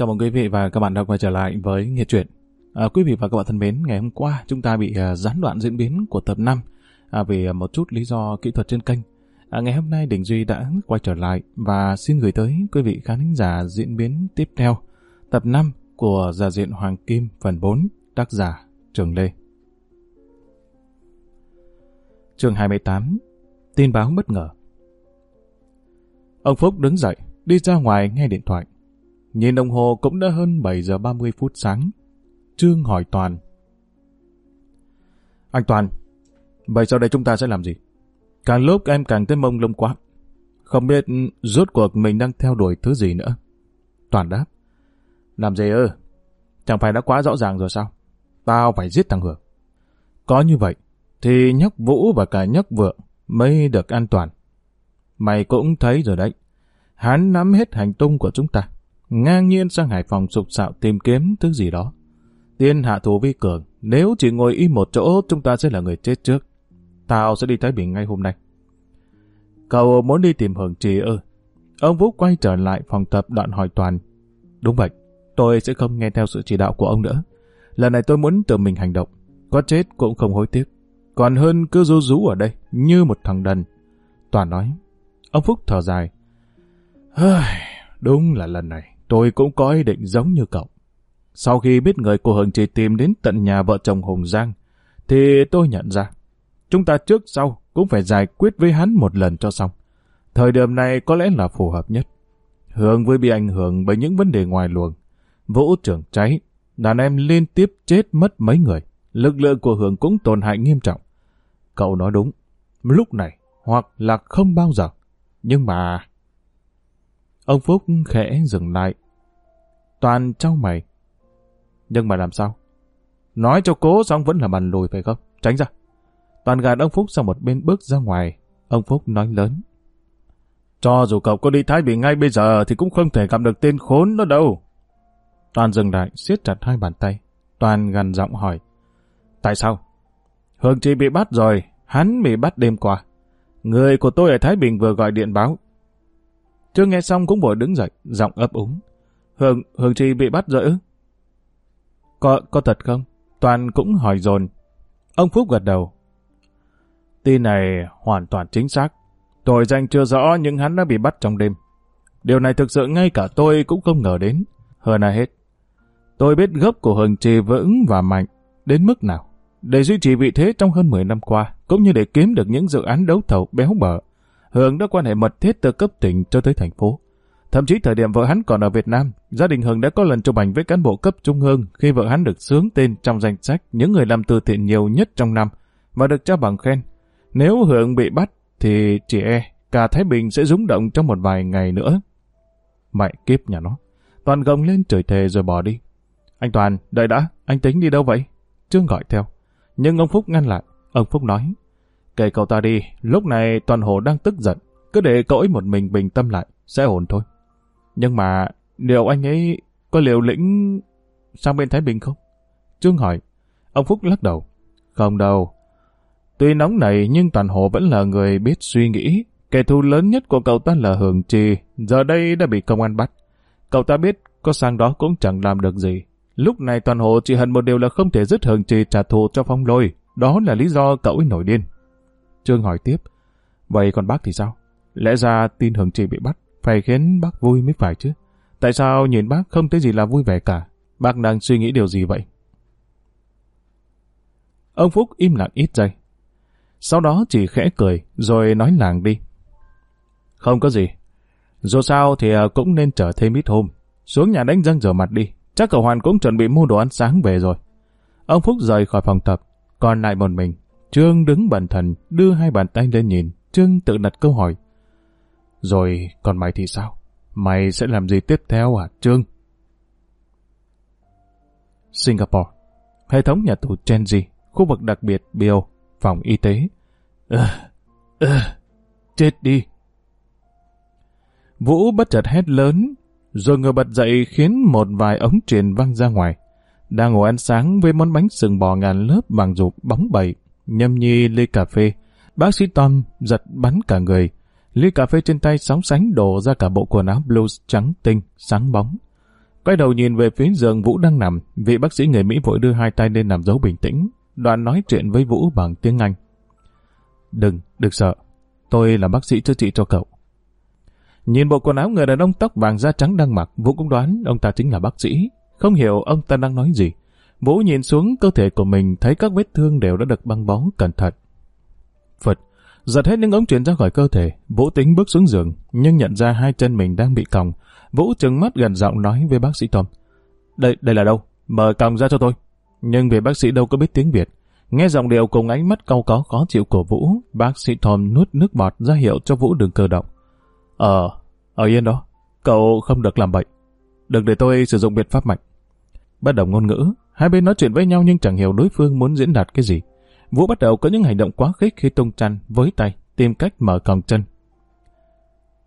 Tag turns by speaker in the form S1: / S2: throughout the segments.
S1: Chào mừng quý vị và các bạn đã quay trở lại với Nghiệt Chuyện. À, quý vị và các bạn thân mến, ngày hôm qua chúng ta bị à, gián đoạn diễn biến của tập 5 à, vì một chút lý do kỹ thuật trên kênh. À, ngày hôm nay Đình Duy đã quay trở lại và xin gửi tới quý vị khán giả diễn biến tiếp theo tập 5 của Giả diện Hoàng Kim phần 4, tác giả Trường Lê. Chương 28 Tin báo bất ngờ Ông Phúc đứng dậy, đi ra ngoài nghe điện thoại. Nhìn đồng hồ cũng đã hơn 7 giờ 30 phút sáng. Trương hỏi Toàn. Anh Toàn, vậy sau đây chúng ta sẽ làm gì? Càng lúc em càng thấy mông lung quá. Không biết rốt cuộc mình đang theo đuổi thứ gì nữa. Toàn đáp. Làm gì ư? Chẳng phải đã quá rõ ràng rồi sao? Tao phải giết thằng Hưởng. Có như vậy, thì nhóc Vũ và cả nhóc Vượng mới được an toàn. Mày cũng thấy rồi đấy. Hắn nắm hết hành tung của chúng ta. Ngang nhiên sang Hải Phòng sục sạo tìm kiếm thứ gì đó. Tiên hạ thủ vi cường, nếu chỉ ngồi im một chỗ chúng ta sẽ là người chết trước. Tao sẽ đi Thái Bình ngay hôm nay. Cậu muốn đi tìm Hưởng Trì ư? Ông Vũ quay trở lại phòng tập đoạn hỏi Toàn. Đúng vậy, tôi sẽ không nghe theo sự chỉ đạo của ông nữa. Lần này tôi muốn tự mình hành động. Có chết cũng không hối tiếc. Còn hơn cứ rú rú ở đây, như một thằng đần. Toàn nói. Ông Phúc thở dài. Đúng là lần này, tôi cũng có ý định giống như cậu. Sau khi biết người của Hường chỉ tìm đến tận nhà vợ chồng Hùng Giang, thì tôi nhận ra, chúng ta trước sau cũng phải giải quyết với hắn một lần cho xong. Thời điểm này có lẽ là phù hợp nhất. Hương với bị ảnh hưởng bởi những vấn đề ngoài luồng. Vũ trưởng cháy, đàn em liên tiếp chết mất mấy người. Lực lượng của Hương cũng tổn hại nghiêm trọng. Cậu nói đúng, lúc này hoặc là không bao giờ. Nhưng mà... Ông Phúc khẽ dừng lại. Toàn trao mày. Nhưng mà làm sao? Nói cho cố xong vẫn là bàn lùi phải không? Tránh ra. Toàn gạt ông Phúc sang một bên bước ra ngoài. Ông Phúc nói lớn. Cho dù cậu có đi Thái Bình ngay bây giờ thì cũng không thể gặp được tên khốn đó đâu. Toàn dừng lại, siết chặt hai bàn tay. Toàn gần giọng hỏi. Tại sao? Hương Chi bị bắt rồi, hắn bị bắt đêm qua. Người của tôi ở Thái Bình vừa gọi điện báo. Chưa nghe xong cũng vội đứng dậy, giọng ấp úng. Hường, Hường Trì bị bắt rồi ư? Có, có thật không? Toàn cũng hỏi dồn. Ông Phúc gật đầu. Tin này hoàn toàn chính xác. Tội danh chưa rõ nhưng hắn đã bị bắt trong đêm. Điều này thực sự ngay cả tôi cũng không ngờ đến. Hơn ai hết. Tôi biết gốc của Hường Trì vững và mạnh đến mức nào. Để duy trì vị thế trong hơn 10 năm qua, cũng như để kiếm được những dự án đấu thầu béo bở, Hường đã quan hệ mật thiết từ cấp tỉnh cho tới thành phố. Thậm chí thời điểm vợ hắn còn ở Việt Nam, gia đình Hường đã có lần chụp ảnh với cán bộ cấp trung ương khi vợ hắn được sướng tên trong danh sách những người làm từ thiện nhiều nhất trong năm và được trao bằng khen. Nếu Hường bị bắt thì chỉ e cả Thái Bình sẽ rúng động trong một vài ngày nữa. Mẹ kiếp nhà nó. Toàn gồng lên trời thề rồi bỏ đi. Anh Toàn, đợi đã, anh tính đi đâu vậy? Trương gọi theo. Nhưng ông Phúc ngăn lại. Ông Phúc nói, kể cậu ta đi, lúc này Toàn Hồ đang tức giận. Cứ để cậu ấy một mình bình tâm lại, sẽ ổn thôi. Nhưng mà, liệu anh ấy có liều lĩnh sang bên Thái Bình không? Trương hỏi. Ông Phúc lắc đầu. Không đâu. Tuy nóng này nhưng Toàn Hồ vẫn là người biết suy nghĩ. Kẻ thù lớn nhất của cậu ta là Hường Trì, giờ đây đã bị công an bắt. Cậu ta biết có sang đó cũng chẳng làm được gì. Lúc này Toàn Hồ chỉ hận một điều là không thể dứt Hường Trì trả thù cho Phong Lôi. Đó là lý do cậu ấy nổi điên. Trương hỏi tiếp. Vậy còn bác thì sao? Lẽ ra tin Hường Trì bị bắt, phải khiến bác vui mới phải chứ. Tại sao nhìn bác không thấy gì là vui vẻ cả? Bác đang suy nghĩ điều gì vậy? Ông Phúc im lặng ít giây. Sau đó chỉ khẽ cười, rồi nói làng đi. Không có gì. Dù sao thì à, cũng nên chờ thêm ít hôm. Xuống nhà đánh răng rửa mặt đi. Chắc cậu Hoàn cũng chuẩn bị mua đồ ăn sáng về rồi. Ông Phúc rời khỏi phòng tập. Còn lại một mình. Trương đứng bần thần, đưa hai bàn tay lên nhìn. Trương tự đặt câu hỏi. Rồi còn mày thì sao? Mày sẽ làm gì tiếp theo à, Trương? Singapore Hệ thống nhà tù Chenji, khu vực đặc biệt Bio, phòng y tế. Ơ, ơ, chết đi. Vũ bất chợt hét lớn, rồi ngồi bật dậy khiến một vài ống truyền văng ra ngoài. Đang ngồi ăn sáng với món bánh sừng bò ngàn lớp bằng rụp bóng bẩy, nhâm nhi ly cà phê. Bác sĩ Tom giật bắn cả người. Ly cà phê trên tay sóng sánh đổ ra cả bộ quần áo blues trắng tinh, sáng bóng. Quay đầu nhìn về phía giường Vũ đang nằm, vị bác sĩ người Mỹ vội đưa hai tay lên làm dấu bình tĩnh, đoạn nói chuyện với Vũ bằng tiếng Anh. Đừng, đừng sợ, tôi là bác sĩ chữa trị cho cậu. Nhìn bộ quần áo người đàn ông tóc vàng da trắng đang mặc, Vũ cũng đoán ông ta chính là bác sĩ. Không hiểu ông ta đang nói gì. Vũ nhìn xuống cơ thể của mình thấy các vết thương đều đã được băng bó cẩn thận. Phật, giật hết những ống truyền ra khỏi cơ thể, Vũ tính bước xuống giường, nhưng nhận ra hai chân mình đang bị còng. Vũ trừng mắt gần giọng nói với bác sĩ Tom. Đây, đây là đâu? Mở còng ra cho tôi. Nhưng vì bác sĩ đâu có biết tiếng Việt. Nghe giọng điệu cùng ánh mắt cau có khó chịu của Vũ, bác sĩ Tom nuốt nước bọt ra hiệu cho Vũ đừng cơ động. Ờ, ở yên đó, cậu không được làm bệnh. Đừng để tôi sử dụng biện pháp mạnh. Bất đồng ngôn ngữ, hai bên nói chuyện với nhau nhưng chẳng hiểu đối phương muốn diễn đạt cái gì. Vũ bắt đầu có những hành động quá khích khi tung chăn với tay, tìm cách mở còng chân.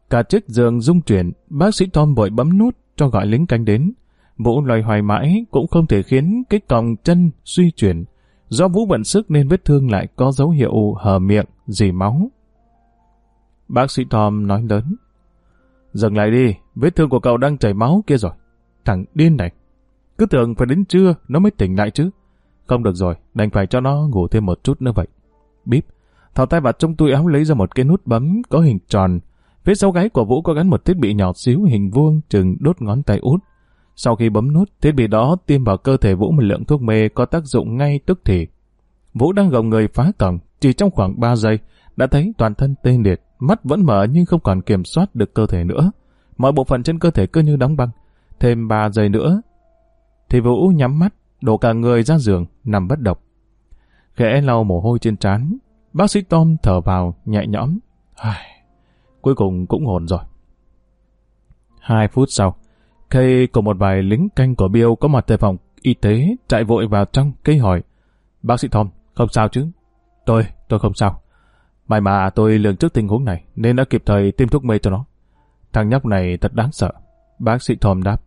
S1: Cả chiếc giường rung chuyển, bác sĩ Tom vội bấm nút cho gọi lính canh đến. Vũ loay hoài mãi cũng không thể khiến cái còng chân suy chuyển. Do Vũ vận sức nên vết thương lại có dấu hiệu hở miệng, dì máu. Bác sĩ Tom nói lớn. Dừng lại đi, vết thương của cậu đang chảy máu kia rồi. Thằng điên này. Cứ tưởng phải đến trưa nó mới tỉnh lại chứ. Không được rồi, đành phải cho nó ngủ thêm một chút nữa vậy. Bíp, thò tay vào trong túi áo lấy ra một cái nút bấm có hình tròn. Phía sau gáy của Vũ có gắn một thiết bị nhỏ xíu hình vuông chừng đốt ngón tay út. Sau khi bấm nút, thiết bị đó tiêm vào cơ thể Vũ một lượng thuốc mê có tác dụng ngay tức thì. Vũ đang gồng người phá cổng, chỉ trong khoảng 3 giây, đã thấy toàn thân tê liệt, mắt vẫn mở nhưng không còn kiểm soát được cơ thể nữa. Mọi bộ phận trên cơ thể cứ như đóng băng. Thêm 3 giây nữa, thì Vũ nhắm mắt, đổ cả người ra giường, nằm bất động. Khẽ lau mồ hôi trên trán, bác sĩ Tom thở vào, nhẹ nhõm. Ai, cuối cùng cũng ổn rồi. Hai phút sau, Kay cùng một vài lính canh của Bill có mặt tại phòng y tế chạy vội vào trong cây hỏi. Bác sĩ Tom, không sao chứ? Tôi, tôi không sao. May mà tôi lường trước tình huống này nên đã kịp thời tiêm thuốc mê cho nó. Thằng nhóc này thật đáng sợ. Bác sĩ Tom đáp.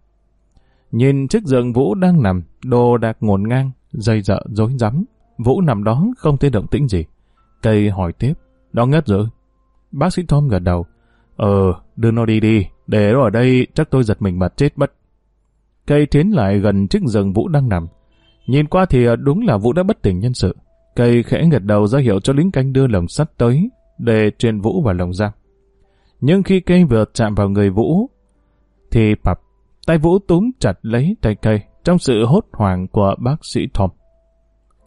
S1: Nhìn chiếc giường Vũ đang nằm, đồ đạc ngổn ngang, dây dợ rối rắm. Vũ nằm đó không thấy động tĩnh gì. Cây hỏi tiếp, nó ngất rồi. Bác sĩ Tom gật đầu. Ờ, đưa nó đi đi, để nó ở đây chắc tôi giật mình mà chết mất. Cây tiến lại gần chiếc giường Vũ đang nằm. Nhìn qua thì ờ, đúng là Vũ đã bất tỉnh nhân sự. Cây khẽ gật đầu ra hiệu cho lính canh đưa lồng sắt tới để truyền Vũ vào lồng giam. Nhưng khi cây vừa chạm vào người Vũ, thì pập, tay Vũ túm chặt lấy tay cây trong sự hốt hoảng của bác sĩ thom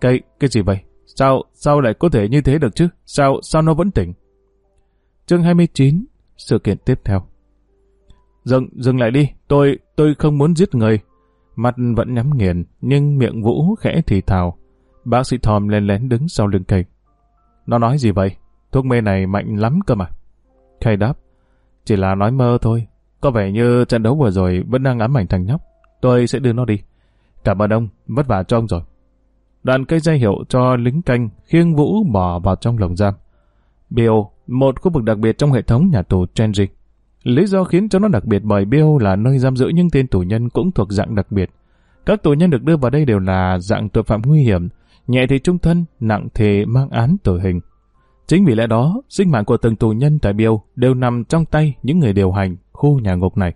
S1: Cây, cái gì vậy? Sao, sao lại có thể như thế được chứ? Sao, sao nó vẫn tỉnh? Chương 29, sự kiện tiếp theo. Dừng, dừng lại đi, tôi, tôi không muốn giết người. Mặt vẫn nhắm nghiền, nhưng miệng Vũ khẽ thì thào. Bác sĩ thom lên lén đứng sau lưng cây. Nó nói gì vậy? Thuốc mê này mạnh lắm cơ mà. cây đáp. Chỉ là nói mơ thôi. Có vẻ như trận đấu vừa rồi vẫn đang ám ảnh thằng nhóc. Tôi sẽ đưa nó đi. Cảm ơn ông, vất vả cho ông rồi. Đoạn cây dây hiệu cho lính canh khiêng Vũ bỏ vào trong lồng giam. Bill, một khu vực đặc biệt trong hệ thống nhà tù Chenji. Lý do khiến cho nó đặc biệt bởi Bill là nơi giam giữ những tên tù nhân cũng thuộc dạng đặc biệt. Các tù nhân được đưa vào đây đều là dạng tội phạm nguy hiểm, nhẹ thì trung thân, nặng thì mang án tử hình. Chính vì lẽ đó, sinh mạng của từng tù nhân tại Biêu đều nằm trong tay những người điều hành khu nhà ngục này.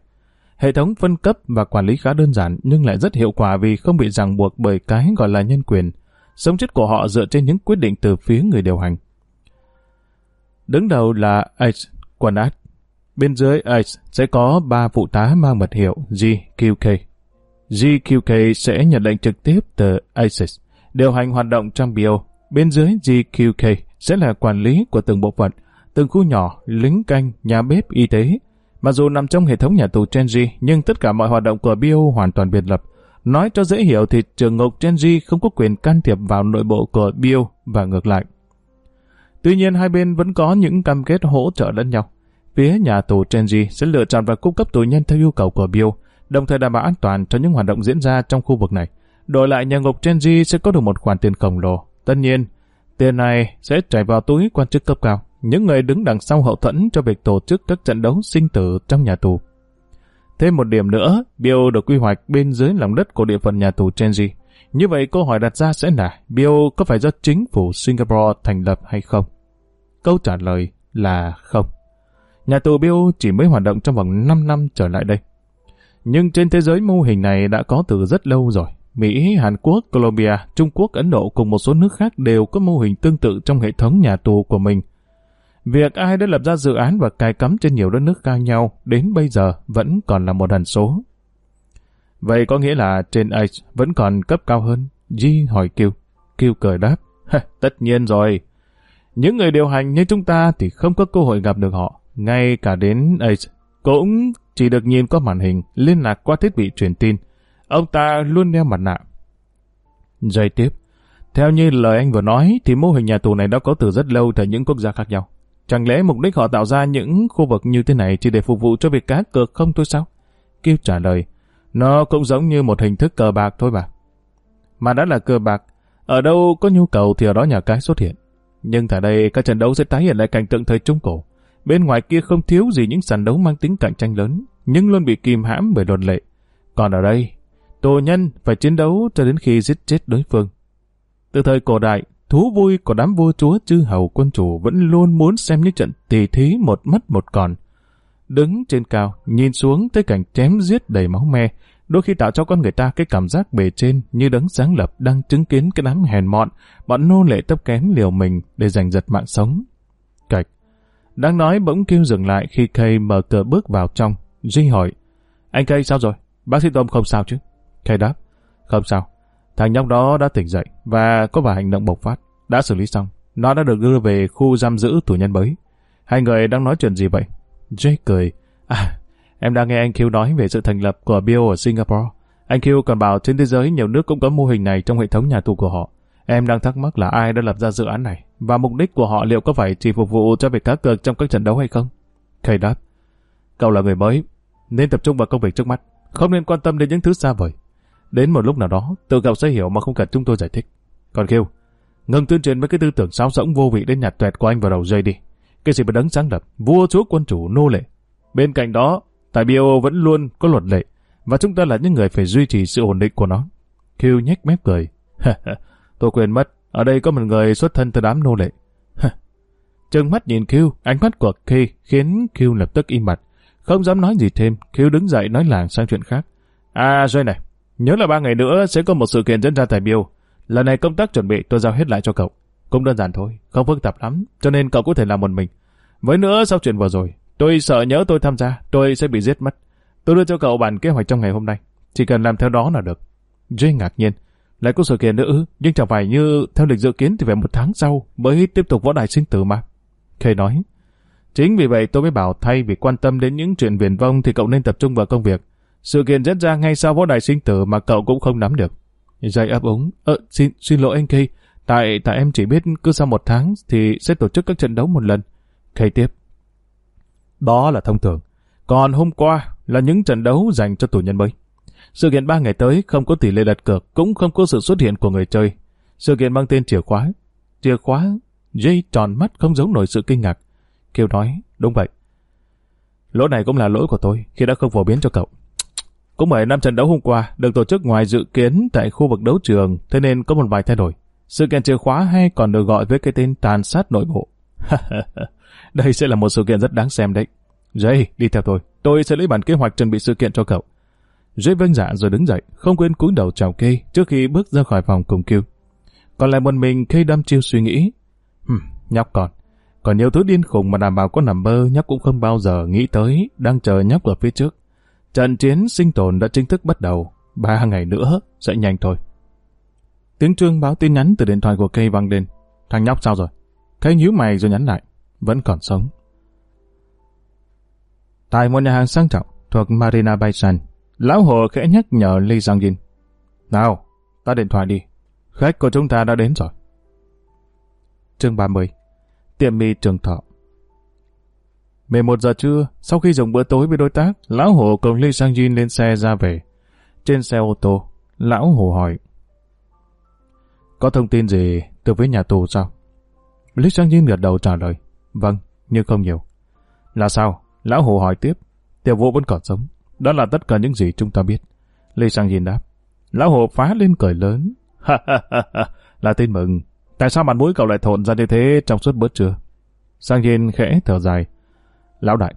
S1: Hệ thống phân cấp và quản lý khá đơn giản nhưng lại rất hiệu quả vì không bị ràng buộc bởi cái gọi là nhân quyền. Sống chết của họ dựa trên những quyết định từ phía người điều hành. Đứng đầu là H, quần át. Bên dưới H sẽ có 3 phụ tá mang mật hiệu GQK. GQK sẽ nhận lệnh trực tiếp từ ISIS điều hành hoạt động trong bio. Bên dưới GQK sẽ là quản lý của từng bộ phận, từng khu nhỏ, lính canh, nhà bếp, y tế. Mặc dù nằm trong hệ thống nhà tù Genji, nhưng tất cả mọi hoạt động của bio hoàn toàn biệt lập. Nói cho dễ hiểu thì trường ngục Genji không có quyền can thiệp vào nội bộ của bio và ngược lại. Tuy nhiên hai bên vẫn có những cam kết hỗ trợ lẫn nhau. Phía nhà tù Genji sẽ lựa chọn và cung cấp tù nhân theo yêu cầu của bio, đồng thời đảm bảo an toàn cho những hoạt động diễn ra trong khu vực này đổi lại nhà ngục Genji sẽ có được một khoản tiền khổng lồ. Tất nhiên, tiền này sẽ chảy vào túi quan chức cấp cao, những người đứng đằng sau hậu thuẫn cho việc tổ chức các trận đấu sinh tử trong nhà tù. Thêm một điểm nữa, Bill được quy hoạch bên dưới lòng đất của địa phận nhà tù Chenji. Như vậy câu hỏi đặt ra sẽ là Bill có phải do chính phủ Singapore thành lập hay không? Câu trả lời là không. Nhà tù Bill chỉ mới hoạt động trong vòng 5 năm trở lại đây. Nhưng trên thế giới mô hình này đã có từ rất lâu rồi. Mỹ, Hàn Quốc, Colombia, Trung Quốc, Ấn Độ cùng một số nước khác đều có mô hình tương tự trong hệ thống nhà tù của mình. Việc ai đã lập ra dự án và cài cắm trên nhiều đất nước khác nhau đến bây giờ vẫn còn là một hần số. Vậy có nghĩa là trên H vẫn còn cấp cao hơn? G hỏi Q. Q cười đáp. Tất nhiên rồi. Những người điều hành như chúng ta thì không có cơ hội gặp được họ. Ngay cả đến H cũng chỉ được nhìn qua màn hình, liên lạc qua thiết bị truyền tin. Ông ta luôn đeo mặt nạ. Giây tiếp. Theo như lời anh vừa nói thì mô hình nhà tù này đã có từ rất lâu tại những quốc gia khác nhau. Chẳng lẽ mục đích họ tạo ra những khu vực như thế này chỉ để phục vụ cho việc cá cược không thôi sao? Kiêu trả lời, nó cũng giống như một hình thức cờ bạc thôi mà. Mà đã là cờ bạc, ở đâu có nhu cầu thì ở đó nhà cái xuất hiện. Nhưng tại đây các trận đấu sẽ tái hiện lại cảnh tượng thời Trung Cổ. Bên ngoài kia không thiếu gì những sàn đấu mang tính cạnh tranh lớn, nhưng luôn bị kìm hãm bởi luật lệ. Còn ở đây, tù nhân phải chiến đấu cho đến khi giết chết đối phương. Từ thời cổ đại, thú vui của đám vua chúa chư hầu quân chủ vẫn luôn muốn xem những trận tỉ thí một mất một còn. Đứng trên cao, nhìn xuống tới cảnh chém giết đầy máu me, đôi khi tạo cho con người ta cái cảm giác bề trên như đấng sáng lập đang chứng kiến cái đám hèn mọn, bọn nô lệ tấp kém liều mình để giành giật mạng sống. Cạch. Đang nói bỗng kêu dừng lại khi Kay mở cửa bước vào trong. Duy hỏi, anh Kay sao rồi? Bác sĩ Tom không sao chứ? Kay đáp, không sao. Thằng nhóc đó đã tỉnh dậy và có vài hành động bộc phát. Đã xử lý xong. Nó đã được đưa về khu giam giữ tù nhân mới. Hai người đang nói chuyện gì vậy? Jay cười. À, em đang nghe anh Q nói về sự thành lập của Bio ở Singapore. Anh Q còn bảo trên thế giới nhiều nước cũng có mô hình này trong hệ thống nhà tù của họ. Em đang thắc mắc là ai đã lập ra dự án này và mục đích của họ liệu có phải chỉ phục vụ cho việc cá cược trong các trận đấu hay không? Kay đáp. Cậu là người mới, nên tập trung vào công việc trước mắt, không nên quan tâm đến những thứ xa vời. Đến một lúc nào đó, tự cậu sẽ hiểu mà không cần chúng tôi giải thích. Còn kêu, ngừng tuyên truyền với cái tư tưởng sáo rỗng vô vị đến nhạt tuẹt của anh vào đầu dây đi. Cái gì mà đấng sáng lập, vua chúa quân chủ nô lệ. Bên cạnh đó, tại bio vẫn luôn có luật lệ, và chúng ta là những người phải duy trì sự ổn định của nó. Kêu nhếch mép cười. Tôi quên mất, ở đây có một người xuất thân từ đám nô lệ. Trừng mắt nhìn Kêu, ánh mắt của khi khiến Kêu lập tức im mặt. Không dám nói gì thêm, Kêu đứng dậy nói làng sang chuyện khác. À, rồi này, Nhớ là ba ngày nữa sẽ có một sự kiện diễn ra tại Biêu. Lần này công tác chuẩn bị tôi giao hết lại cho cậu. Cũng đơn giản thôi, không phức tạp lắm, cho nên cậu có thể làm một mình. Với nữa sau chuyện vừa rồi, tôi sợ nhớ tôi tham gia, tôi sẽ bị giết mất. Tôi đưa cho cậu bản kế hoạch trong ngày hôm nay. Chỉ cần làm theo đó là được. Jay ngạc nhiên. Lại có sự kiện nữa ư, nhưng chẳng phải như theo lịch dự kiến thì phải một tháng sau mới tiếp tục võ đài sinh tử mà. Kay nói. Chính vì vậy tôi mới bảo thay vì quan tâm đến những chuyện viển vông thì cậu nên tập trung vào công việc. Sự kiện diễn ra ngay sau võ đài sinh tử mà cậu cũng không nắm được. Dây ấp úng. Ờ, xin, xin lỗi anh Kay. Tại, tại em chỉ biết cứ sau một tháng thì sẽ tổ chức các trận đấu một lần. Kay tiếp. Đó là thông thường. Còn hôm qua là những trận đấu dành cho tù nhân mới. Sự kiện ba ngày tới không có tỷ lệ đặt cược, cũng không có sự xuất hiện của người chơi. Sự kiện mang tên chìa khóa. Chìa khóa, Jay tròn mắt không giấu nổi sự kinh ngạc. Kêu nói, đúng vậy. Lỗi này cũng là lỗi của tôi khi đã không phổ biến cho cậu. Cũng bởi năm trận đấu hôm qua được tổ chức ngoài dự kiến tại khu vực đấu trường, thế nên có một vài thay đổi. Sự kiện chìa khóa hay còn được gọi với cái tên tàn sát nội bộ. Đây sẽ là một sự kiện rất đáng xem đấy. Jay, đi theo tôi. Tôi sẽ lấy bản kế hoạch chuẩn bị sự kiện cho cậu. Jay vâng dạ rồi đứng dậy, không quên cúi đầu chào Kay trước khi bước ra khỏi phòng cùng kêu. Còn lại một mình Kay đâm chiêu suy nghĩ. Hừm, nhóc còn. Còn nhiều thứ điên khùng mà đảm bảo có nằm mơ nhóc cũng không bao giờ nghĩ tới, đang chờ nhóc ở phía trước. Trận chiến sinh tồn đã chính thức bắt đầu. Ba ngày nữa sẽ nhanh thôi. Tiếng trương báo tin nhắn từ điện thoại của Kay vang lên. Thằng nhóc sao rồi? Kay nhíu mày rồi nhắn lại. Vẫn còn sống. Tại một nhà hàng sang trọng thuộc Marina Bay Sands, lão hồ khẽ nhắc nhở Lee Giang Jin. Nào, ta điện thoại đi. Khách của chúng ta đã đến rồi. Chương 30 Tiệm mì trường thọ 11 giờ trưa, sau khi dùng bữa tối với đối tác, Lão Hồ cùng lê Sang Jin lên xe ra về. Trên xe ô tô, Lão Hồ hỏi. Có thông tin gì từ với nhà tù sao? lê Sang Jin gật đầu trả lời. Vâng, nhưng không nhiều. Là sao? Lão Hồ hỏi tiếp. Tiểu vũ vẫn còn sống. Đó là tất cả những gì chúng ta biết. lê Sang Jin đáp. Lão Hồ phá lên cười lớn. Ha ha ha ha, là tin mừng. Tại sao mặt mũi cậu lại thộn ra như thế trong suốt bữa trưa? Sang Jin khẽ thở dài. Lão đại,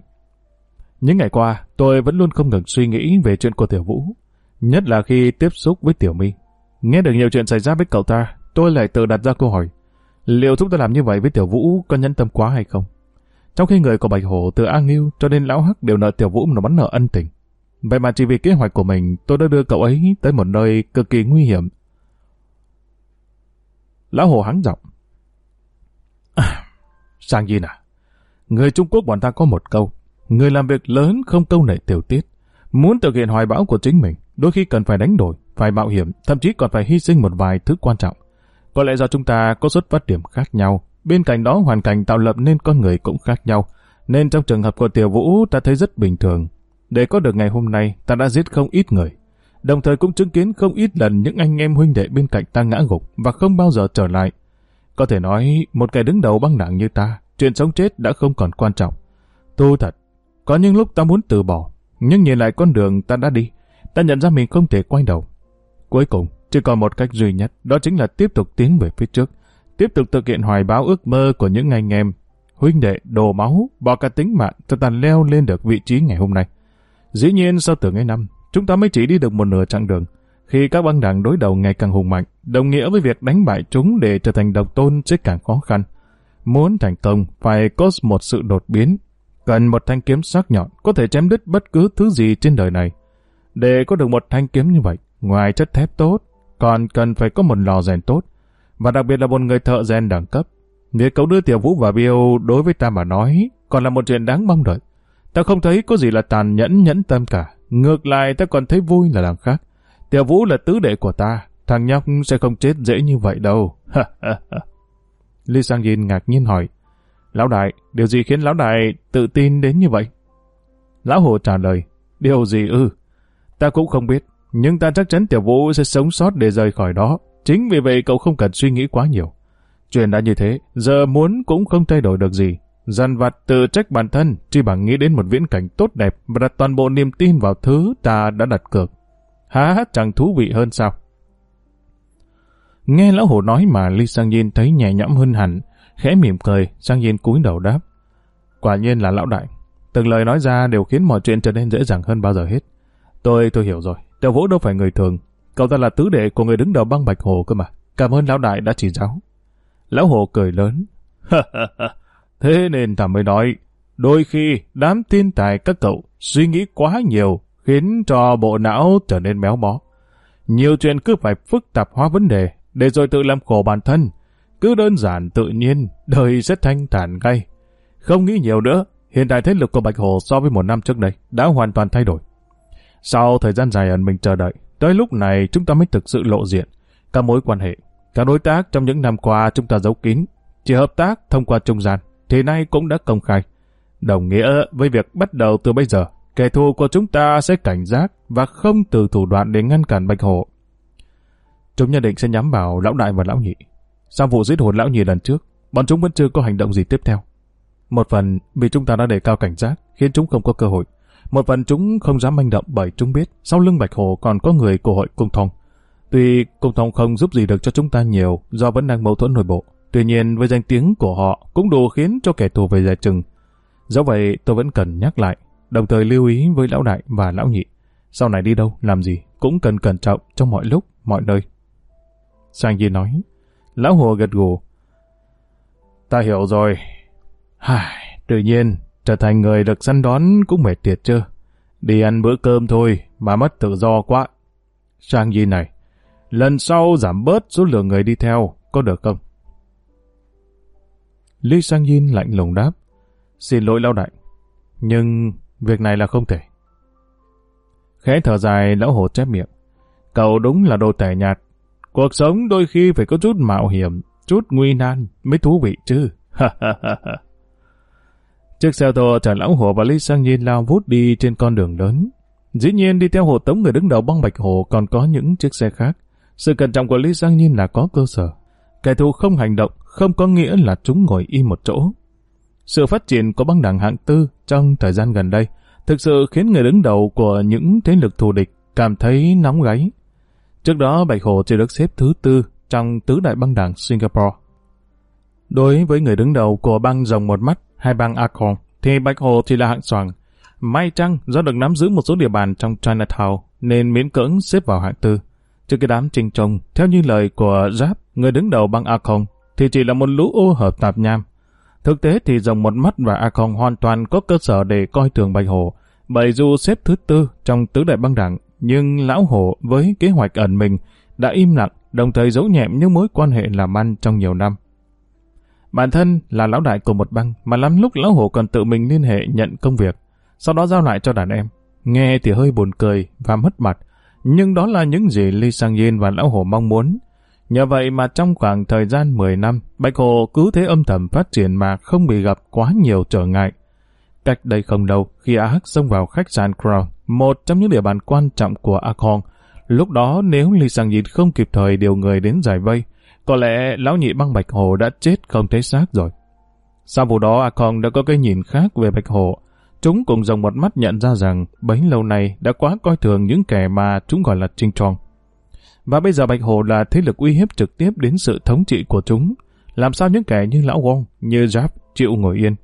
S1: Những ngày qua, tôi vẫn luôn không ngừng suy nghĩ về chuyện của Tiểu Vũ, nhất là khi tiếp xúc với Tiểu My. Nghe được nhiều chuyện xảy ra với cậu ta, tôi lại tự đặt ra câu hỏi, liệu chúng ta làm như vậy với Tiểu Vũ có nhẫn tâm quá hay không? Trong khi người của Bạch Hổ từ A Nghiêu cho đến Lão Hắc đều nợ Tiểu Vũ một bắn nợ ân tình. Vậy mà chỉ vì kế hoạch của mình, tôi đã đưa cậu ấy tới một nơi cực kỳ nguy hiểm. Lão Hồ hắng giọng. À, Sang Yin à, người Trung Quốc bọn ta có một câu, người làm việc lớn không câu nệ tiểu tiết. Muốn thực hiện hoài bão của chính mình, đôi khi cần phải đánh đổi, phải mạo hiểm, thậm chí còn phải hy sinh một vài thứ quan trọng. Có lẽ do chúng ta có xuất phát điểm khác nhau, bên cạnh đó hoàn cảnh tạo lập nên con người cũng khác nhau, nên trong trường hợp của Tiểu Vũ ta thấy rất bình thường. Để có được ngày hôm nay, ta đã giết không ít người, đồng thời cũng chứng kiến không ít lần những anh em huynh đệ bên cạnh ta ngã gục và không bao giờ trở lại. Có thể nói, một kẻ đứng đầu băng đảng như ta, chuyện sống chết đã không còn quan trọng. Tu thật, có những lúc ta muốn từ bỏ, nhưng nhìn lại con đường ta đã đi, ta nhận ra mình không thể quay đầu. Cuối cùng, chỉ còn một cách duy nhất, đó chính là tiếp tục tiến về phía trước, tiếp tục thực hiện hoài báo ước mơ của những anh em, huynh đệ đổ máu, bỏ cả tính mạng cho ta leo lên được vị trí ngày hôm nay. Dĩ nhiên sau từng ngày năm, chúng ta mới chỉ đi được một nửa chặng đường. Khi các băng đảng đối đầu ngày càng hùng mạnh, đồng nghĩa với việc đánh bại chúng để trở thành độc tôn sẽ càng khó khăn. Muốn thành công, phải có một sự đột biến. Cần một thanh kiếm sắc nhọn, có thể chém đứt bất cứ thứ gì trên đời này. Để có được một thanh kiếm như vậy, ngoài chất thép tốt, còn cần phải có một lò rèn tốt, và đặc biệt là một người thợ rèn đẳng cấp. Việc cậu đưa Tiểu Vũ và biêu đối với ta mà nói, còn là một chuyện đáng mong đợi. Ta không thấy có gì là tàn nhẫn nhẫn tâm cả. Ngược lại ta còn thấy vui là làm khác. Tiểu Vũ là tứ đệ của ta. Thằng nhóc sẽ không chết dễ như vậy đâu. Lý Sang Yin ngạc nhiên hỏi. Lão đại, điều gì khiến lão đại tự tin đến như vậy? Lão Hồ trả lời. Điều gì ư? Ta cũng không biết. Nhưng ta chắc chắn Tiểu Vũ sẽ sống sót để rời khỏi đó. Chính vì vậy cậu không cần suy nghĩ quá nhiều. Chuyện đã như thế, giờ muốn cũng không thay đổi được gì. Dần vặt tự trách bản thân, chỉ bằng nghĩ đến một viễn cảnh tốt đẹp và đặt toàn bộ niềm tin vào thứ ta đã đặt cược. Há chẳng thú vị hơn sao? Nghe lão hổ nói mà Lee Sang nhiên thấy nhẹ nhõm hơn hẳn, khẽ mỉm cười, Sang nhiên cúi đầu đáp. Quả nhiên là lão đại. Từng lời nói ra đều khiến mọi chuyện trở nên dễ dàng hơn bao giờ hết. Tôi, tôi hiểu rồi. Tiểu Vũ đâu phải người thường. Cậu ta là tứ đệ của người đứng đầu băng Bạch Hồ cơ mà. Cảm ơn lão đại đã chỉ giáo. Lão Hồ cười lớn. Thế nên ta mới nói, đôi khi đám tin tài các cậu suy nghĩ quá nhiều khiến cho bộ não trở nên méo mó. Nhiều chuyện cứ phải phức tạp hóa vấn đề để rồi tự làm khổ bản thân. Cứ đơn giản tự nhiên, đời rất thanh thản gay. Không nghĩ nhiều nữa, hiện tại thế lực của Bạch Hồ so với một năm trước đây đã hoàn toàn thay đổi. Sau thời gian dài ẩn mình chờ đợi, tới lúc này chúng ta mới thực sự lộ diện. Các mối quan hệ, các đối tác trong những năm qua chúng ta giấu kín, chỉ hợp tác thông qua trung gian, thì nay cũng đã công khai. Đồng nghĩa với việc bắt đầu từ bây giờ, kẻ thù của chúng ta sẽ cảnh giác và không từ thủ đoạn để ngăn cản Bạch hồ. Chúng nhận định sẽ nhắm vào lão đại và lão nhị. Sau vụ giết hồn lão nhị lần trước, bọn chúng vẫn chưa có hành động gì tiếp theo. Một phần vì chúng ta đã đề cao cảnh giác, khiến chúng không có cơ hội. Một phần chúng không dám manh động bởi chúng biết sau lưng Bạch hồ còn có người của hội cung thông. Tuy cung thông không giúp gì được cho chúng ta nhiều do vẫn đang mâu thuẫn nội bộ, tuy nhiên với danh tiếng của họ cũng đủ khiến cho kẻ thù về giải chừng. Do vậy tôi vẫn cần nhắc lại, đồng thời lưu ý với lão đại và lão nhị. Sau này đi đâu, làm gì cũng cần cẩn trọng trong mọi lúc, mọi nơi. Sang Di nói, lão hồ gật gù. Ta hiểu rồi. Hài, tự nhiên, trở thành người được săn đón cũng mệt tiệt chưa. Đi ăn bữa cơm thôi mà mất tự do quá. Sang Di này, lần sau giảm bớt số lượng người đi theo, có được không? Lý Sang Yin lạnh lùng đáp. Xin lỗi lão đại. Nhưng việc này là không thể. Khẽ thở dài lão hồ chép miệng. Cậu đúng là đồ tẻ nhạt. Cuộc sống đôi khi phải có chút mạo hiểm, chút nguy nan mới thú vị chứ. Chiếc xe ô tô chở lão hồ và Lý Sang Nhiên lao vút đi trên con đường lớn. Dĩ nhiên đi theo hộ tống người đứng đầu băng bạch hồ còn có những chiếc xe khác. Sự cẩn trọng của Lý Sang Nhiên là có cơ sở. Kẻ thù không hành động không có nghĩa là chúng ngồi im một chỗ. Sự phát triển của băng đảng hạng tư trong thời gian gần đây thực sự khiến người đứng đầu của những thế lực thù địch cảm thấy nóng gáy. Trước đó Bạch Hồ chỉ được xếp thứ tư trong tứ đại băng đảng Singapore. Đối với người đứng đầu của băng rồng một mắt hay băng Akon thì Bạch Hồ chỉ là hạng soàng. May chăng do được nắm giữ một số địa bàn trong Chinatown nên miễn cưỡng xếp vào hạng tư. Trước cái đám trình trông, theo như lời của Giáp, người đứng đầu băng Akon thì chỉ là một lũ ô hợp tạp nham. Thực tế thì rồng một mắt và Akon hoàn toàn có cơ sở để coi thường Bạch hồ bởi dù xếp thứ tư trong tứ đại băng đảng, nhưng lão hổ với kế hoạch ẩn mình đã im lặng, đồng thời giấu nhẹm những mối quan hệ làm ăn trong nhiều năm. Bản thân là lão đại của một băng, mà lắm lúc lão hổ còn tự mình liên hệ nhận công việc, sau đó giao lại cho đàn em. Nghe thì hơi buồn cười và mất mặt, nhưng đó là những gì Lee Sang Yin và lão hổ mong muốn. Nhờ vậy mà trong khoảng thời gian 10 năm, Bạch Hồ cứ thế âm thầm phát triển mà không bị gặp quá nhiều trở ngại. Cách đây không lâu, khi A Hắc xông vào khách sạn Crown, một trong những địa bàn quan trọng của Akon, lúc đó nếu Lý Sang Yin không kịp thời điều người đến giải vây, có lẽ lão nhị băng Bạch Hồ đã chết không thấy xác rồi. Sau vụ đó Akon đã có cái nhìn khác về Bạch Hồ, Chúng cùng dòng một mắt nhận ra rằng bấy lâu nay đã quá coi thường những kẻ mà chúng gọi là trinh tròn. Và bây giờ Bạch Hồ là thế lực uy hiếp trực tiếp đến sự thống trị của chúng. Làm sao những kẻ như Lão Wong, như Giáp chịu ngồi yên.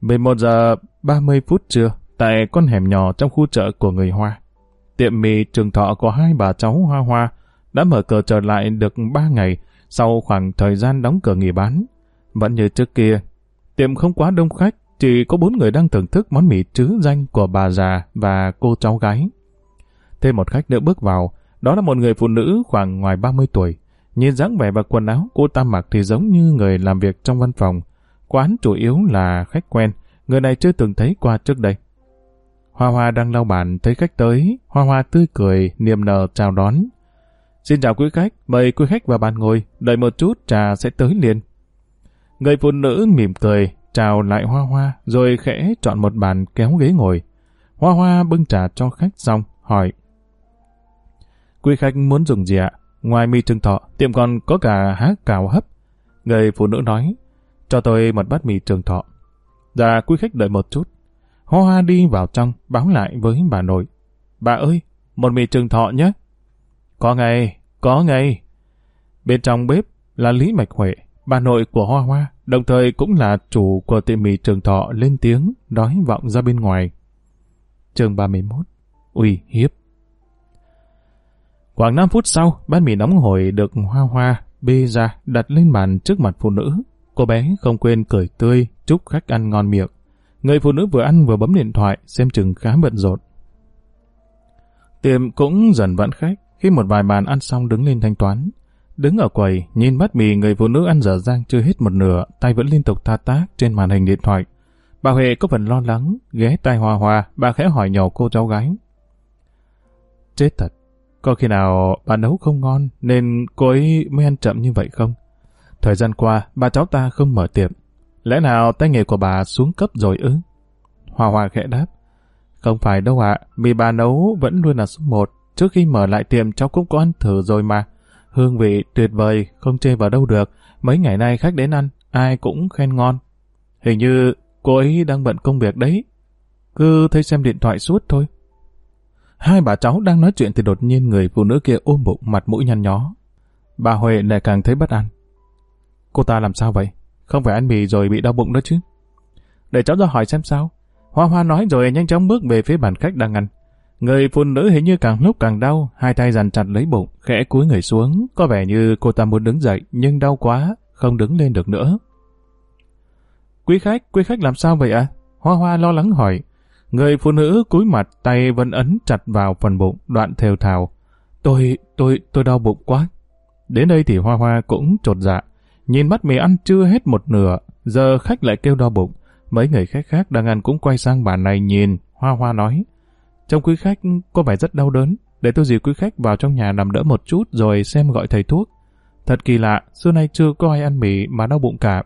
S1: 11 giờ 30 phút trưa, tại con hẻm nhỏ trong khu chợ của người Hoa. Tiệm mì trường thọ của hai bà cháu Hoa Hoa đã mở cửa trở lại được 3 ngày sau khoảng thời gian đóng cửa nghỉ bán. Vẫn như trước kia, tiệm không quá đông khách chỉ có bốn người đang thưởng thức món mì trứ danh của bà già và cô cháu gái. Thêm một khách nữa bước vào, đó là một người phụ nữ khoảng ngoài 30 tuổi. Nhìn dáng vẻ và quần áo cô ta mặc thì giống như người làm việc trong văn phòng. Quán chủ yếu là khách quen, người này chưa từng thấy qua trước đây. Hoa Hoa đang lau bàn thấy khách tới, Hoa Hoa tươi cười, niềm nở chào đón. Xin chào quý khách, mời quý khách vào bàn ngồi, đợi một chút trà sẽ tới liền. Người phụ nữ mỉm cười, chào lại Hoa Hoa, rồi khẽ chọn một bàn kéo ghế ngồi. Hoa Hoa bưng trà cho khách xong, hỏi. Quý khách muốn dùng gì ạ? Ngoài mì trưng thọ, tiệm còn có cả há cào hấp. Người phụ nữ nói, cho tôi một bát mì trường thọ. Dạ, quý khách đợi một chút. Hoa Hoa đi vào trong, báo lại với bà nội. Bà ơi, một mì trường thọ nhé. Có ngày có ngày Bên trong bếp là Lý Mạch Huệ, bà nội của Hoa Hoa đồng thời cũng là chủ của tiệm mì trường thọ lên tiếng, nói vọng ra bên ngoài. Chương 31 Uy hiếp Khoảng 5 phút sau, bát mì nóng hổi được hoa hoa bê ra đặt lên bàn trước mặt phụ nữ. Cô bé không quên cười tươi, chúc khách ăn ngon miệng. Người phụ nữ vừa ăn vừa bấm điện thoại, xem chừng khá bận rộn. Tiệm cũng dần vãn khách, khi một vài bàn ăn xong đứng lên thanh toán. Đứng ở quầy, nhìn bát mì người phụ nữ ăn dở dang chưa hết một nửa, tay vẫn liên tục thao tác trên màn hình điện thoại. Bà Huệ có phần lo lắng, ghé tai hoa hoa, bà khẽ hỏi nhỏ cô cháu gái. Chết thật, có khi nào bà nấu không ngon nên cô ấy mới ăn chậm như vậy không? Thời gian qua, bà cháu ta không mở tiệm. Lẽ nào tay nghề của bà xuống cấp rồi ư? Hoa hoa khẽ đáp. Không phải đâu ạ, mì bà nấu vẫn luôn là số một. Trước khi mở lại tiệm cháu cũng có ăn thử rồi mà. Hương vị tuyệt vời, không chê vào đâu được. Mấy ngày nay khách đến ăn, ai cũng khen ngon. Hình như cô ấy đang bận công việc đấy. Cứ thấy xem điện thoại suốt thôi. Hai bà cháu đang nói chuyện thì đột nhiên người phụ nữ kia ôm bụng mặt mũi nhăn nhó. Bà Huệ lại càng thấy bất an. Cô ta làm sao vậy? Không phải ăn mì rồi bị đau bụng đó chứ? Để cháu ra hỏi xem sao. Hoa Hoa nói rồi nhanh chóng bước về phía bàn khách đang ăn. Người phụ nữ hình như càng lúc càng đau, hai tay dằn chặt lấy bụng, khẽ cúi người xuống, có vẻ như cô ta muốn đứng dậy, nhưng đau quá, không đứng lên được nữa. Quý khách, quý khách làm sao vậy ạ? Hoa hoa lo lắng hỏi. Người phụ nữ cúi mặt, tay vẫn ấn chặt vào phần bụng, đoạn thều thào. Tôi, tôi, tôi đau bụng quá. Đến đây thì hoa hoa cũng trột dạ. Nhìn bát mì ăn chưa hết một nửa, giờ khách lại kêu đau bụng. Mấy người khách khác đang ăn cũng quay sang bàn này nhìn, hoa hoa nói. Trong quý khách có vẻ rất đau đớn, để tôi dìu quý khách vào trong nhà nằm đỡ một chút rồi xem gọi thầy thuốc. Thật kỳ lạ, xưa nay chưa có ai ăn mì mà đau bụng cả.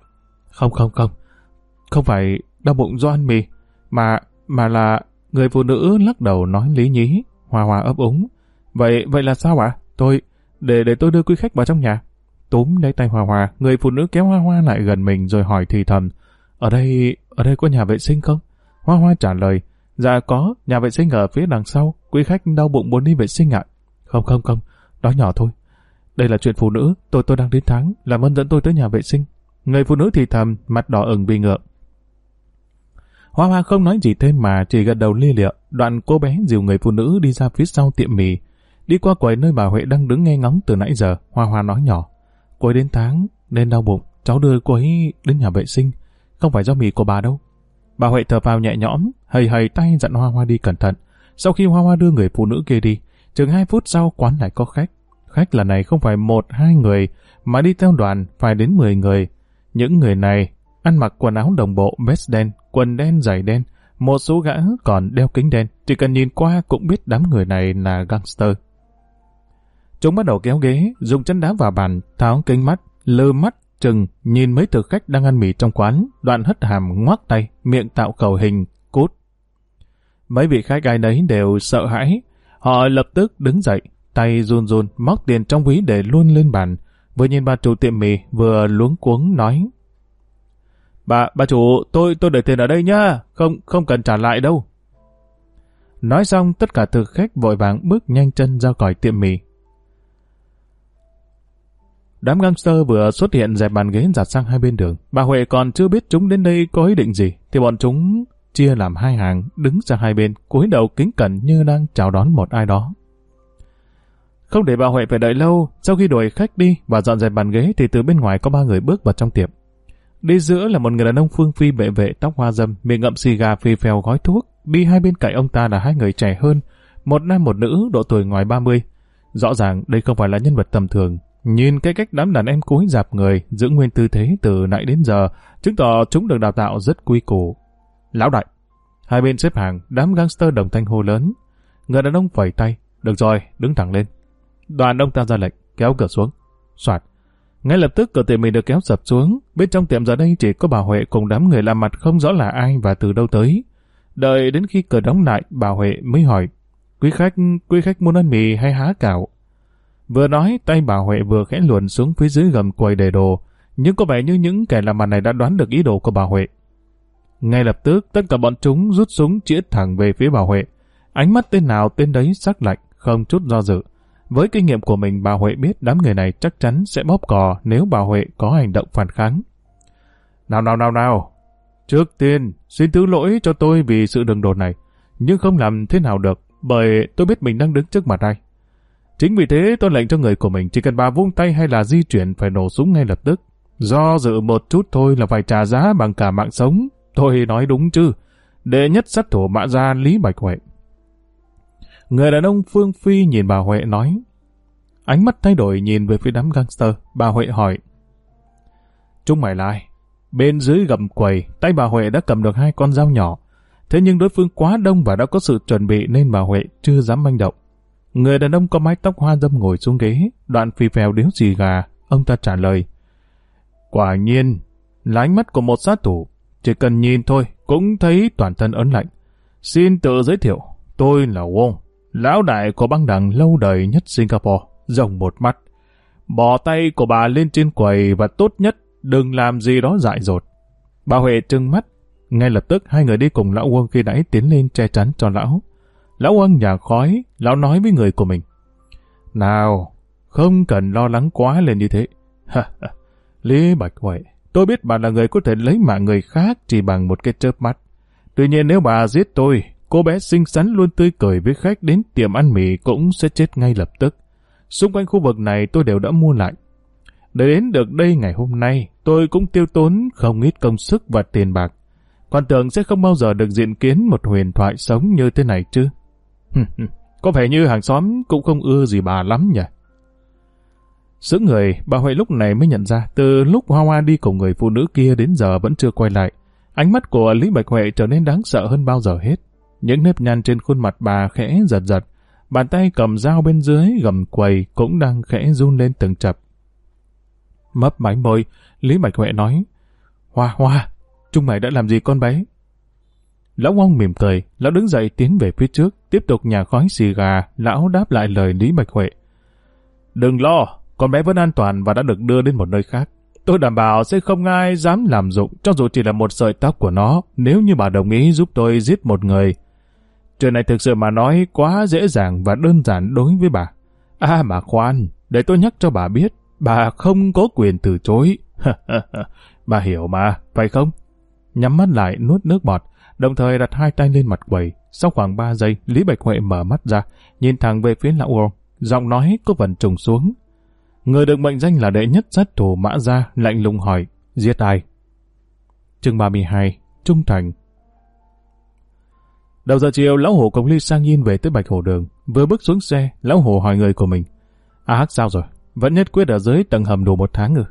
S1: Không không không, không phải đau bụng do ăn mì, mà mà là người phụ nữ lắc đầu nói lý nhí, hòa hòa ấp úng. Vậy vậy là sao ạ? Tôi, để để tôi đưa quý khách vào trong nhà. Túm lấy tay hoa hoa người phụ nữ kéo Hoa Hoa lại gần mình rồi hỏi thì thầm. Ở đây, ở đây có nhà vệ sinh không? Hoa Hoa trả lời, Dạ có, nhà vệ sinh ở phía đằng sau, quý khách đau bụng muốn đi vệ sinh ạ. Không không không, đó nhỏ thôi. Đây là chuyện phụ nữ, tôi tôi đang đến tháng, làm ơn dẫn tôi tới nhà vệ sinh. Người phụ nữ thì thầm, mặt đỏ ửng vì ngượng. Hoa Hoa không nói gì thêm mà chỉ gật đầu lia lịa, đoạn cô bé dìu người phụ nữ đi ra phía sau tiệm mì. Đi qua quầy nơi bà Huệ đang đứng nghe ngóng từ nãy giờ, Hoa Hoa nói nhỏ. Cô ấy đến tháng, nên đau bụng, cháu đưa cô ấy đến nhà vệ sinh, không phải do mì của bà đâu. Bà Huệ thở vào nhẹ nhõm, hầy hầy tay dặn Hoa Hoa đi cẩn thận. Sau khi Hoa Hoa đưa người phụ nữ kia đi, chừng hai phút sau quán lại có khách. Khách lần này không phải một, hai người, mà đi theo đoàn phải đến mười người. Những người này ăn mặc quần áo đồng bộ vest đen, quần đen giày đen, một số gã còn đeo kính đen, chỉ cần nhìn qua cũng biết đám người này là gangster. Chúng bắt đầu kéo ghế, dùng chân đá vào bàn, tháo kính mắt, lơ mắt, chừng, nhìn mấy thực khách đang ăn mì trong quán, đoạn hất hàm ngoác tay, miệng tạo khẩu hình, cút. Mấy vị khách ai nấy đều sợ hãi, họ lập tức đứng dậy, tay run run, móc tiền trong ví để luôn lên bàn, vừa nhìn bà chủ tiệm mì, vừa luống cuống nói. Bà, bà chủ, tôi tôi để tiền ở đây nhá, không không cần trả lại đâu. Nói xong, tất cả thực khách vội vàng bước nhanh chân ra khỏi tiệm mì. Đám gangster vừa xuất hiện dẹp bàn ghế giặt sang hai bên đường. Bà Huệ còn chưa biết chúng đến đây có ý định gì, thì bọn chúng chia làm hai hàng, đứng sang hai bên, cúi đầu kính cẩn như đang chào đón một ai đó. Không để bà Huệ phải đợi lâu, sau khi đuổi khách đi và dọn dẹp bàn ghế thì từ bên ngoài có ba người bước vào trong tiệm. Đi giữa là một người đàn ông phương phi bệ vệ tóc hoa dâm, miệng ngậm xì gà phi phèo gói thuốc. Đi hai bên cạnh ông ta là hai người trẻ hơn, một nam một nữ độ tuổi ngoài 30. Rõ ràng đây không phải là nhân vật tầm thường. Nhìn cái cách đám đàn em cúi dạp người, giữ nguyên tư thế từ nãy đến giờ, chứng tỏ chúng được đào tạo rất quy củ. Lão đại, hai bên xếp hàng, đám gangster đồng thanh hô lớn. Người đàn ông phẩy tay, được rồi, đứng thẳng lên. Đoàn ông ta ra lệnh, kéo cửa xuống. Soạt, ngay lập tức cửa tiệm mình được kéo sập xuống, bên trong tiệm giờ đây chỉ có bà Huệ cùng đám người làm mặt không rõ là ai và từ đâu tới. Đợi đến khi cửa đóng lại, bà Huệ mới hỏi, quý khách, quý khách muốn ăn mì hay há cảo? Vừa nói, tay bà Huệ vừa khẽ luồn xuống phía dưới gầm quầy để đồ, nhưng có vẻ như những kẻ làm mặt này đã đoán được ý đồ của bà Huệ. Ngay lập tức, tất cả bọn chúng rút súng chĩa thẳng về phía bà Huệ. Ánh mắt tên nào tên đấy sắc lạnh, không chút do dự. Với kinh nghiệm của mình, bà Huệ biết đám người này chắc chắn sẽ bóp cò nếu bà Huệ có hành động phản kháng. Nào nào nào nào, trước tiên xin thứ lỗi cho tôi vì sự đường đột này, nhưng không làm thế nào được, bởi tôi biết mình đang đứng trước mặt ai. Chính vì thế tôi lệnh cho người của mình chỉ cần bà vung tay hay là di chuyển phải nổ súng ngay lập tức. Do dự một chút thôi là phải trả giá bằng cả mạng sống. Tôi nói đúng chứ. Đệ nhất sát thủ mạ gia Lý Bạch Huệ. Người đàn ông Phương Phi nhìn bà Huệ nói. Ánh mắt thay đổi nhìn về phía đám gangster, bà Huệ hỏi. Chúng mày lại Bên dưới gầm quầy, tay bà Huệ đã cầm được hai con dao nhỏ. Thế nhưng đối phương quá đông và đã có sự chuẩn bị nên bà Huệ chưa dám manh động. Người đàn ông có mái tóc hoa dâm ngồi xuống ghế, đoạn phi phèo điếu xì gà. Ông ta trả lời. Quả nhiên, là ánh mắt của một sát thủ. Chỉ cần nhìn thôi, cũng thấy toàn thân ấn lạnh. Xin tự giới thiệu, tôi là Wong lão đại của băng đảng lâu đời nhất Singapore, rồng một mắt. Bỏ tay của bà lên trên quầy và tốt nhất đừng làm gì đó dại dột. Bà Huệ trừng mắt, ngay lập tức hai người đi cùng lão Wong khi nãy tiến lên che chắn cho lão. Lão quân nhà khói, lão nói với người của mình. Nào, không cần lo lắng quá lên như thế. Lý Bạch Huệ, tôi biết bà là người có thể lấy mạng người khác chỉ bằng một cái chớp mắt. Tuy nhiên nếu bà giết tôi, Cô bé xinh xắn luôn tươi cười với khách đến tiệm ăn mì cũng sẽ chết ngay lập tức. Xung quanh khu vực này tôi đều đã mua lại. Để đến được đây ngày hôm nay, tôi cũng tiêu tốn không ít công sức và tiền bạc. Quan tưởng sẽ không bao giờ được diện kiến một huyền thoại sống như thế này chứ. Có vẻ như hàng xóm cũng không ưa gì bà lắm nhỉ. Sững người, bà Huệ lúc này mới nhận ra từ lúc Hoa Hoa đi cùng người phụ nữ kia đến giờ vẫn chưa quay lại. Ánh mắt của Lý Bạch Huệ trở nên đáng sợ hơn bao giờ hết. Những nếp nhăn trên khuôn mặt bà khẽ giật giật, bàn tay cầm dao bên dưới gầm quầy cũng đang khẽ run lên từng chập. Mấp máy môi, Lý Bạch Huệ nói, Hoa hoa, chúng mày đã làm gì con bé? Lão Ông mỉm cười, lão đứng dậy tiến về phía trước, tiếp tục nhà khói xì gà, lão đáp lại lời Lý Bạch Huệ. Đừng lo, con bé vẫn an toàn và đã được đưa đến một nơi khác. Tôi đảm bảo sẽ không ai dám làm dụng cho dù chỉ là một sợi tóc của nó nếu như bà đồng ý giúp tôi giết một người. Chuyện này thực sự mà nói quá dễ dàng và đơn giản đối với bà. À mà khoan, để tôi nhắc cho bà biết, bà không có quyền từ chối. bà hiểu mà, phải không? Nhắm mắt lại nuốt nước bọt, đồng thời đặt hai tay lên mặt quầy. Sau khoảng 3 giây, Lý Bạch Huệ mở mắt ra, nhìn thẳng về phía lão Wong, giọng nói có phần trùng xuống. Người được mệnh danh là đệ nhất sát thủ mã gia lạnh lùng hỏi, giết ai? Chương 32, Trung Thành Đầu giờ chiều, lão hổ cùng Ly Sang nhìn về tới Bạch Hổ Đường. Vừa bước xuống xe, lão hổ hỏi người của mình. À hắc sao rồi? Vẫn nhất quyết ở dưới tầng hầm đủ một tháng ư?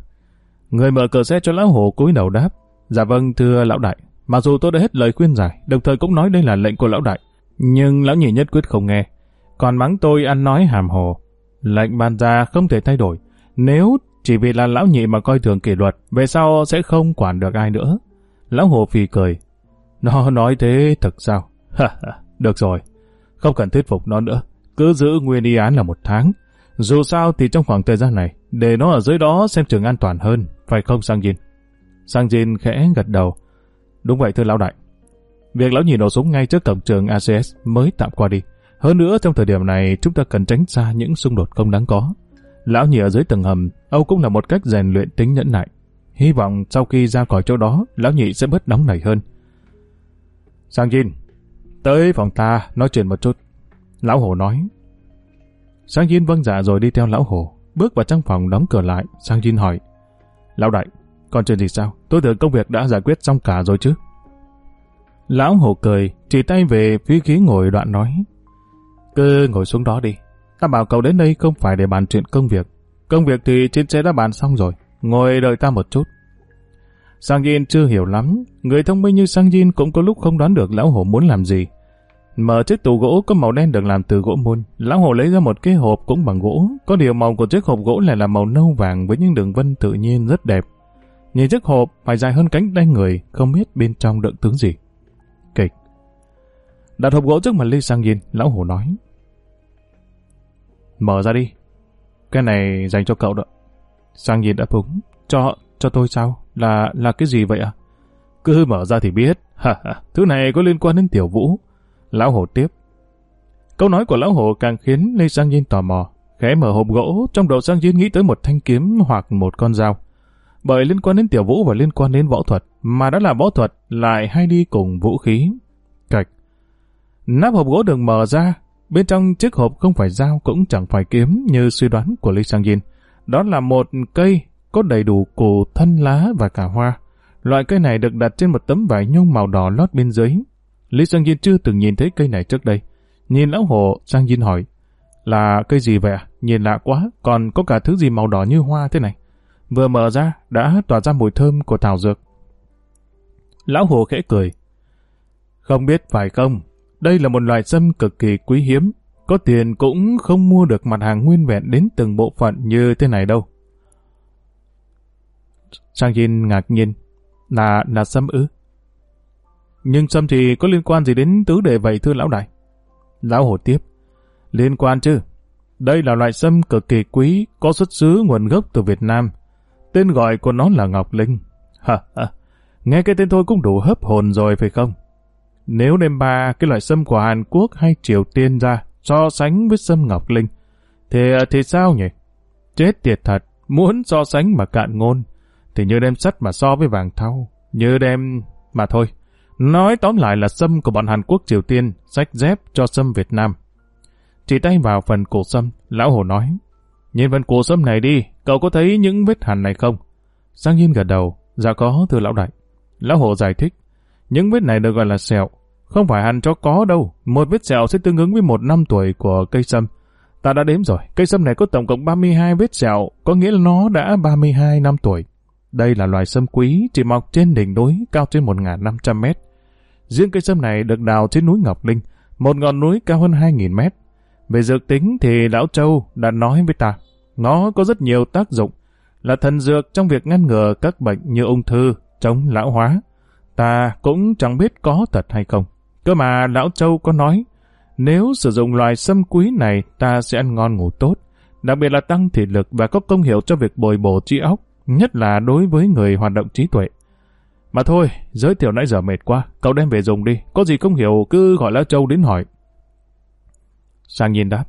S1: Người mở cửa xe cho lão hổ cúi đầu đáp. Dạ vâng, thưa lão đại. Mặc dù tôi đã hết lời khuyên giải, đồng thời cũng nói đây là lệnh của lão đại. Nhưng lão nhị nhất quyết không nghe. Còn mắng tôi ăn nói hàm hồ. Lệnh ban ra không thể thay đổi. Nếu chỉ vì là lão nhị mà coi thường kỷ luật, về sau sẽ không quản được ai nữa. Lão hồ phì cười. Nó nói thế thật sao? được rồi. Không cần thuyết phục nó nữa. Cứ giữ nguyên y án là một tháng. Dù sao thì trong khoảng thời gian này, để nó ở dưới đó xem trường an toàn hơn, phải không Sang Jin? Sang Jin khẽ gật đầu. Đúng vậy thưa lão đại. Việc lão nhị nổ súng ngay trước cổng trường ACS mới tạm qua đi. Hơn nữa trong thời điểm này chúng ta cần tránh xa những xung đột không đáng có. Lão nhị ở dưới tầng hầm, Âu cũng là một cách rèn luyện tính nhẫn nại. Hy vọng sau khi ra khỏi chỗ đó, lão nhị sẽ bớt nóng nảy hơn. Sang Jin, tới phòng ta nói chuyện một chút. Lão hổ nói. Sang Jin vâng dạ rồi đi theo lão hổ, bước vào trong phòng đóng cửa lại. Sang Jin hỏi. Lão đại, còn chuyện gì sao? Tôi tưởng công việc đã giải quyết xong cả rồi chứ. Lão hổ cười, chỉ tay về phía ghế ngồi đoạn nói. Cứ ngồi xuống đó đi. Ta bảo cậu đến đây không phải để bàn chuyện công việc. Công việc thì trên xe đã bàn xong rồi. Ngồi đợi ta một chút. Sang Yin chưa hiểu lắm. Người thông minh như Sang Yin cũng có lúc không đoán được lão hổ muốn làm gì. Mở chiếc tủ gỗ có màu đen được làm từ gỗ mun. Lão hổ lấy ra một cái hộp cũng bằng gỗ. Có điều màu của chiếc hộp gỗ lại là màu nâu vàng với những đường vân tự nhiên rất đẹp. Nhìn chiếc hộp phải dài hơn cánh tay người, không biết bên trong đựng tướng gì. Kịch. Đặt hộp gỗ trước mặt Lê Sang Yin, lão hổ nói. Mở ra đi. Cái này dành cho cậu đó. Sang Yin đã phúng. Cho, cho tôi sao? Là, là cái gì vậy à? Cứ mở ra thì biết. Thứ này có liên quan đến tiểu vũ. Lão hổ tiếp. Câu nói của lão hổ càng khiến Lê Sang nhiên tò mò. Khẽ mở hộp gỗ, trong đầu Sang nhiên nghĩ tới một thanh kiếm hoặc một con dao. Bởi liên quan đến tiểu vũ và liên quan đến võ thuật, mà đã là võ thuật lại hay đi cùng vũ khí. Cạch. Nắp hộp gỗ được mở ra, bên trong chiếc hộp không phải dao cũng chẳng phải kiếm như suy đoán của Lý Sang Yin. Đó là một cây có đầy đủ củ thân lá và cả hoa. Loại cây này được đặt trên một tấm vải nhung màu đỏ lót bên dưới. Lý Sang Yin chưa từng nhìn thấy cây này trước đây. Nhìn lão hồ, Sang Yin hỏi, là cây gì vậy à? Nhìn lạ quá, còn có cả thứ gì màu đỏ như hoa thế này. Vừa mở ra, đã tỏa ra mùi thơm của thảo dược. Lão hồ khẽ cười. Không biết phải không, đây là một loại sâm cực kỳ quý hiếm. Có tiền cũng không mua được mặt hàng nguyên vẹn đến từng bộ phận như thế này đâu. Sang Jin ngạc nhiên. Là, là sâm ư? Nhưng sâm thì có liên quan gì đến tứ đề vậy thưa lão đại? Lão hồ tiếp. Liên quan chứ. Đây là loại sâm cực kỳ quý, có xuất xứ nguồn gốc từ Việt Nam. Tên gọi của nó là Ngọc Linh. Ha ha, nghe cái tên thôi cũng đủ hấp hồn rồi phải không? Nếu đem ba cái loại sâm của Hàn Quốc hay Triều Tiên ra so sánh với sâm Ngọc Linh, thì à, thì sao nhỉ? Chết tiệt thật, muốn so sánh mà cạn ngôn, thì như đem sắt mà so với vàng thau, như đem... Mà thôi, nói tóm lại là sâm của bọn Hàn Quốc Triều Tiên, sách dép cho sâm Việt Nam. Chỉ tay vào phần cổ sâm, lão hồ nói, nhìn phần cổ sâm này đi, cậu có thấy những vết hằn này không? Giang Nhiên gật đầu, dạ có thưa lão đại. Lão hộ giải thích, những vết này được gọi là sẹo, không phải hàn cho có đâu, một vết sẹo sẽ tương ứng với một năm tuổi của cây sâm. Ta đã đếm rồi, cây sâm này có tổng cộng 32 vết sẹo, có nghĩa là nó đã 32 năm tuổi. Đây là loài sâm quý, chỉ mọc trên đỉnh núi, cao trên 1.500 mét. Riêng cây sâm này được đào trên núi Ngọc Linh, một ngọn núi cao hơn 2.000 mét. Về dược tính thì Lão Châu đã nói với ta, nó có rất nhiều tác dụng, là thần dược trong việc ngăn ngừa các bệnh như ung thư, chống lão hóa. Ta cũng chẳng biết có thật hay không. Cơ mà Lão Châu có nói, nếu sử dụng loài sâm quý này ta sẽ ăn ngon ngủ tốt, đặc biệt là tăng thể lực và có công hiệu cho việc bồi bổ trí óc, nhất là đối với người hoạt động trí tuệ. Mà thôi, giới thiệu nãy giờ mệt quá, cậu đem về dùng đi, có gì không hiểu cứ gọi Lão Châu đến hỏi. Sang nhìn đáp,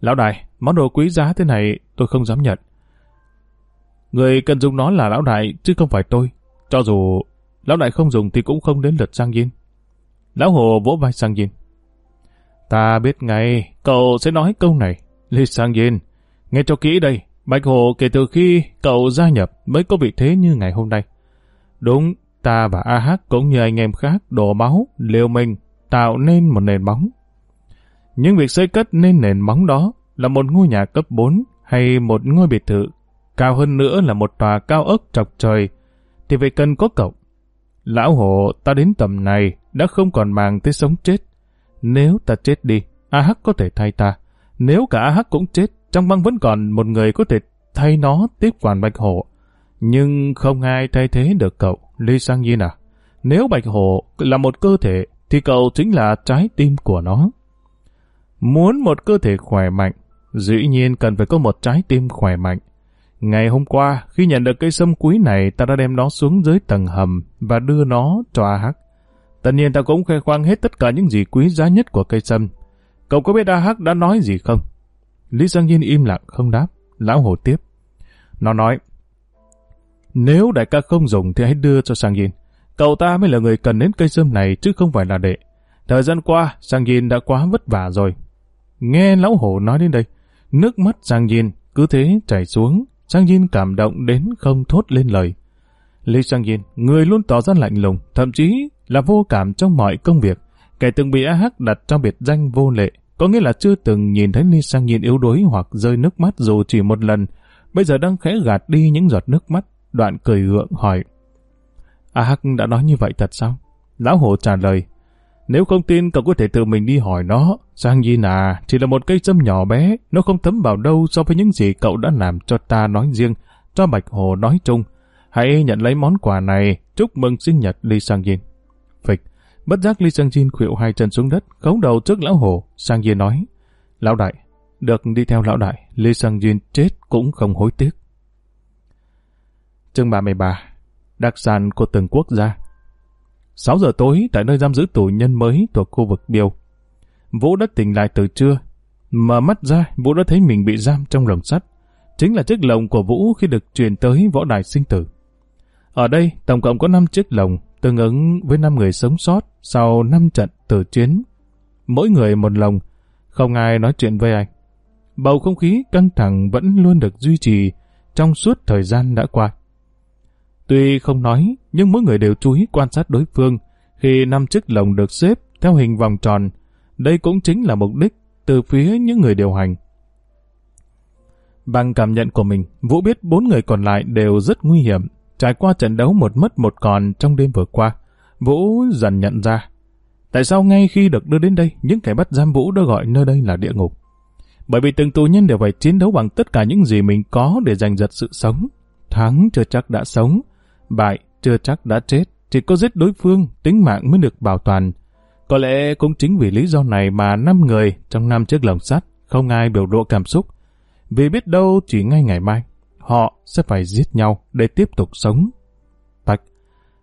S1: Lão Đại, món đồ quý giá thế này tôi không dám nhận. Người cần dùng nó là Lão Đại chứ không phải tôi. Cho dù Lão Đại không dùng thì cũng không đến lượt Sang Yin. Lão Hồ vỗ vai Sang Yin. Ta biết ngay, cậu sẽ nói câu này. Lý Sang Yin, nghe cho kỹ đây, Bạch Hồ kể từ khi cậu gia nhập mới có vị thế như ngày hôm nay. Đúng, ta và A Hắc cũng như anh em khác đổ máu, liều mình, tạo nên một nền bóng nhưng việc xây cất nên nền móng đó là một ngôi nhà cấp 4 hay một ngôi biệt thự, cao hơn nữa là một tòa cao ốc trọc trời, thì phải cần có cậu. Lão hộ ta đến tầm này đã không còn màng tới sống chết. Nếu ta chết đi, A Hắc có thể thay ta. Nếu cả A Hắc cũng chết, trong băng vẫn còn một người có thể thay nó tiếp quản Bạch Hổ. Nhưng không ai thay thế được cậu, Lee Sang Yin à. Nếu Bạch Hổ là một cơ thể, thì cậu chính là trái tim của nó. Muốn một cơ thể khỏe mạnh, dĩ nhiên cần phải có một trái tim khỏe mạnh. Ngày hôm qua, khi nhận được cây sâm quý này, ta đã đem nó xuống dưới tầng hầm và đưa nó cho A Hắc. Tất nhiên ta cũng khoe khoang hết tất cả những gì quý giá nhất của cây sâm. Cậu có biết A Hắc đã nói gì không? Lý Giang Nhiên im lặng không đáp. Lão Hồ tiếp. Nó nói, nếu đại ca không dùng thì hãy đưa cho Sang Yin. Cậu ta mới là người cần đến cây sâm này chứ không phải là đệ. Thời gian qua, Sang Yin đã quá vất vả rồi. Nghe Lão Hổ nói đến đây, nước mắt Sang Yin cứ thế chảy xuống, Sang Yin cảm động đến không thốt lên lời. Lý Sang Yin, người luôn tỏ ra lạnh lùng, thậm chí là vô cảm trong mọi công việc, kẻ từng bị AH đặt trong biệt danh vô lệ, có nghĩa là chưa từng nhìn thấy Lý Sang Yin yếu đuối hoặc rơi nước mắt dù chỉ một lần, bây giờ đang khẽ gạt đi những giọt nước mắt, đoạn cười gượng hỏi. AH đã nói như vậy thật sao? Lão Hồ trả lời, nếu không tin cậu có thể tự mình đi hỏi nó. Sang Yin à, chỉ là một cây châm nhỏ bé, nó không thấm vào đâu so với những gì cậu đã làm cho ta nói riêng, cho Bạch Hồ nói chung. Hãy nhận lấy món quà này, chúc mừng sinh nhật Lee Sang Yin. Phịch, bất giác Lee Sang Yin khuỵu hai chân xuống đất, khấu đầu trước lão hồ. Sang Yin nói, Lão đại, được đi theo lão đại, Lee Sang Yin chết cũng không hối tiếc. Chương 33 Đặc sản của từng quốc gia 6 giờ tối tại nơi giam giữ tù nhân mới thuộc khu vực Biêu. Vũ đã tỉnh lại từ trưa. Mở mắt ra, Vũ đã thấy mình bị giam trong lồng sắt. Chính là chiếc lồng của Vũ khi được truyền tới võ đài sinh tử. Ở đây, tổng cộng có 5 chiếc lồng, tương ứng với 5 người sống sót sau 5 trận tử chiến. Mỗi người một lồng, không ai nói chuyện với ai. Bầu không khí căng thẳng vẫn luôn được duy trì trong suốt thời gian đã qua. Tuy không nói, nhưng mỗi người đều chú ý quan sát đối phương khi năm chiếc lồng được xếp theo hình vòng tròn. Đây cũng chính là mục đích từ phía những người điều hành. Bằng cảm nhận của mình, Vũ biết bốn người còn lại đều rất nguy hiểm. Trải qua trận đấu một mất một còn trong đêm vừa qua, Vũ dần nhận ra. Tại sao ngay khi được đưa đến đây, những kẻ bắt giam Vũ đã gọi nơi đây là địa ngục? Bởi vì từng tù nhân đều phải chiến đấu bằng tất cả những gì mình có để giành giật sự sống. Thắng chưa chắc đã sống, Bại chưa chắc đã chết, chỉ có giết đối phương, tính mạng mới được bảo toàn. Có lẽ cũng chính vì lý do này mà năm người trong năm chiếc lồng sắt không ai biểu lộ cảm xúc. Vì biết đâu chỉ ngay ngày mai, họ sẽ phải giết nhau để tiếp tục sống. Bạch,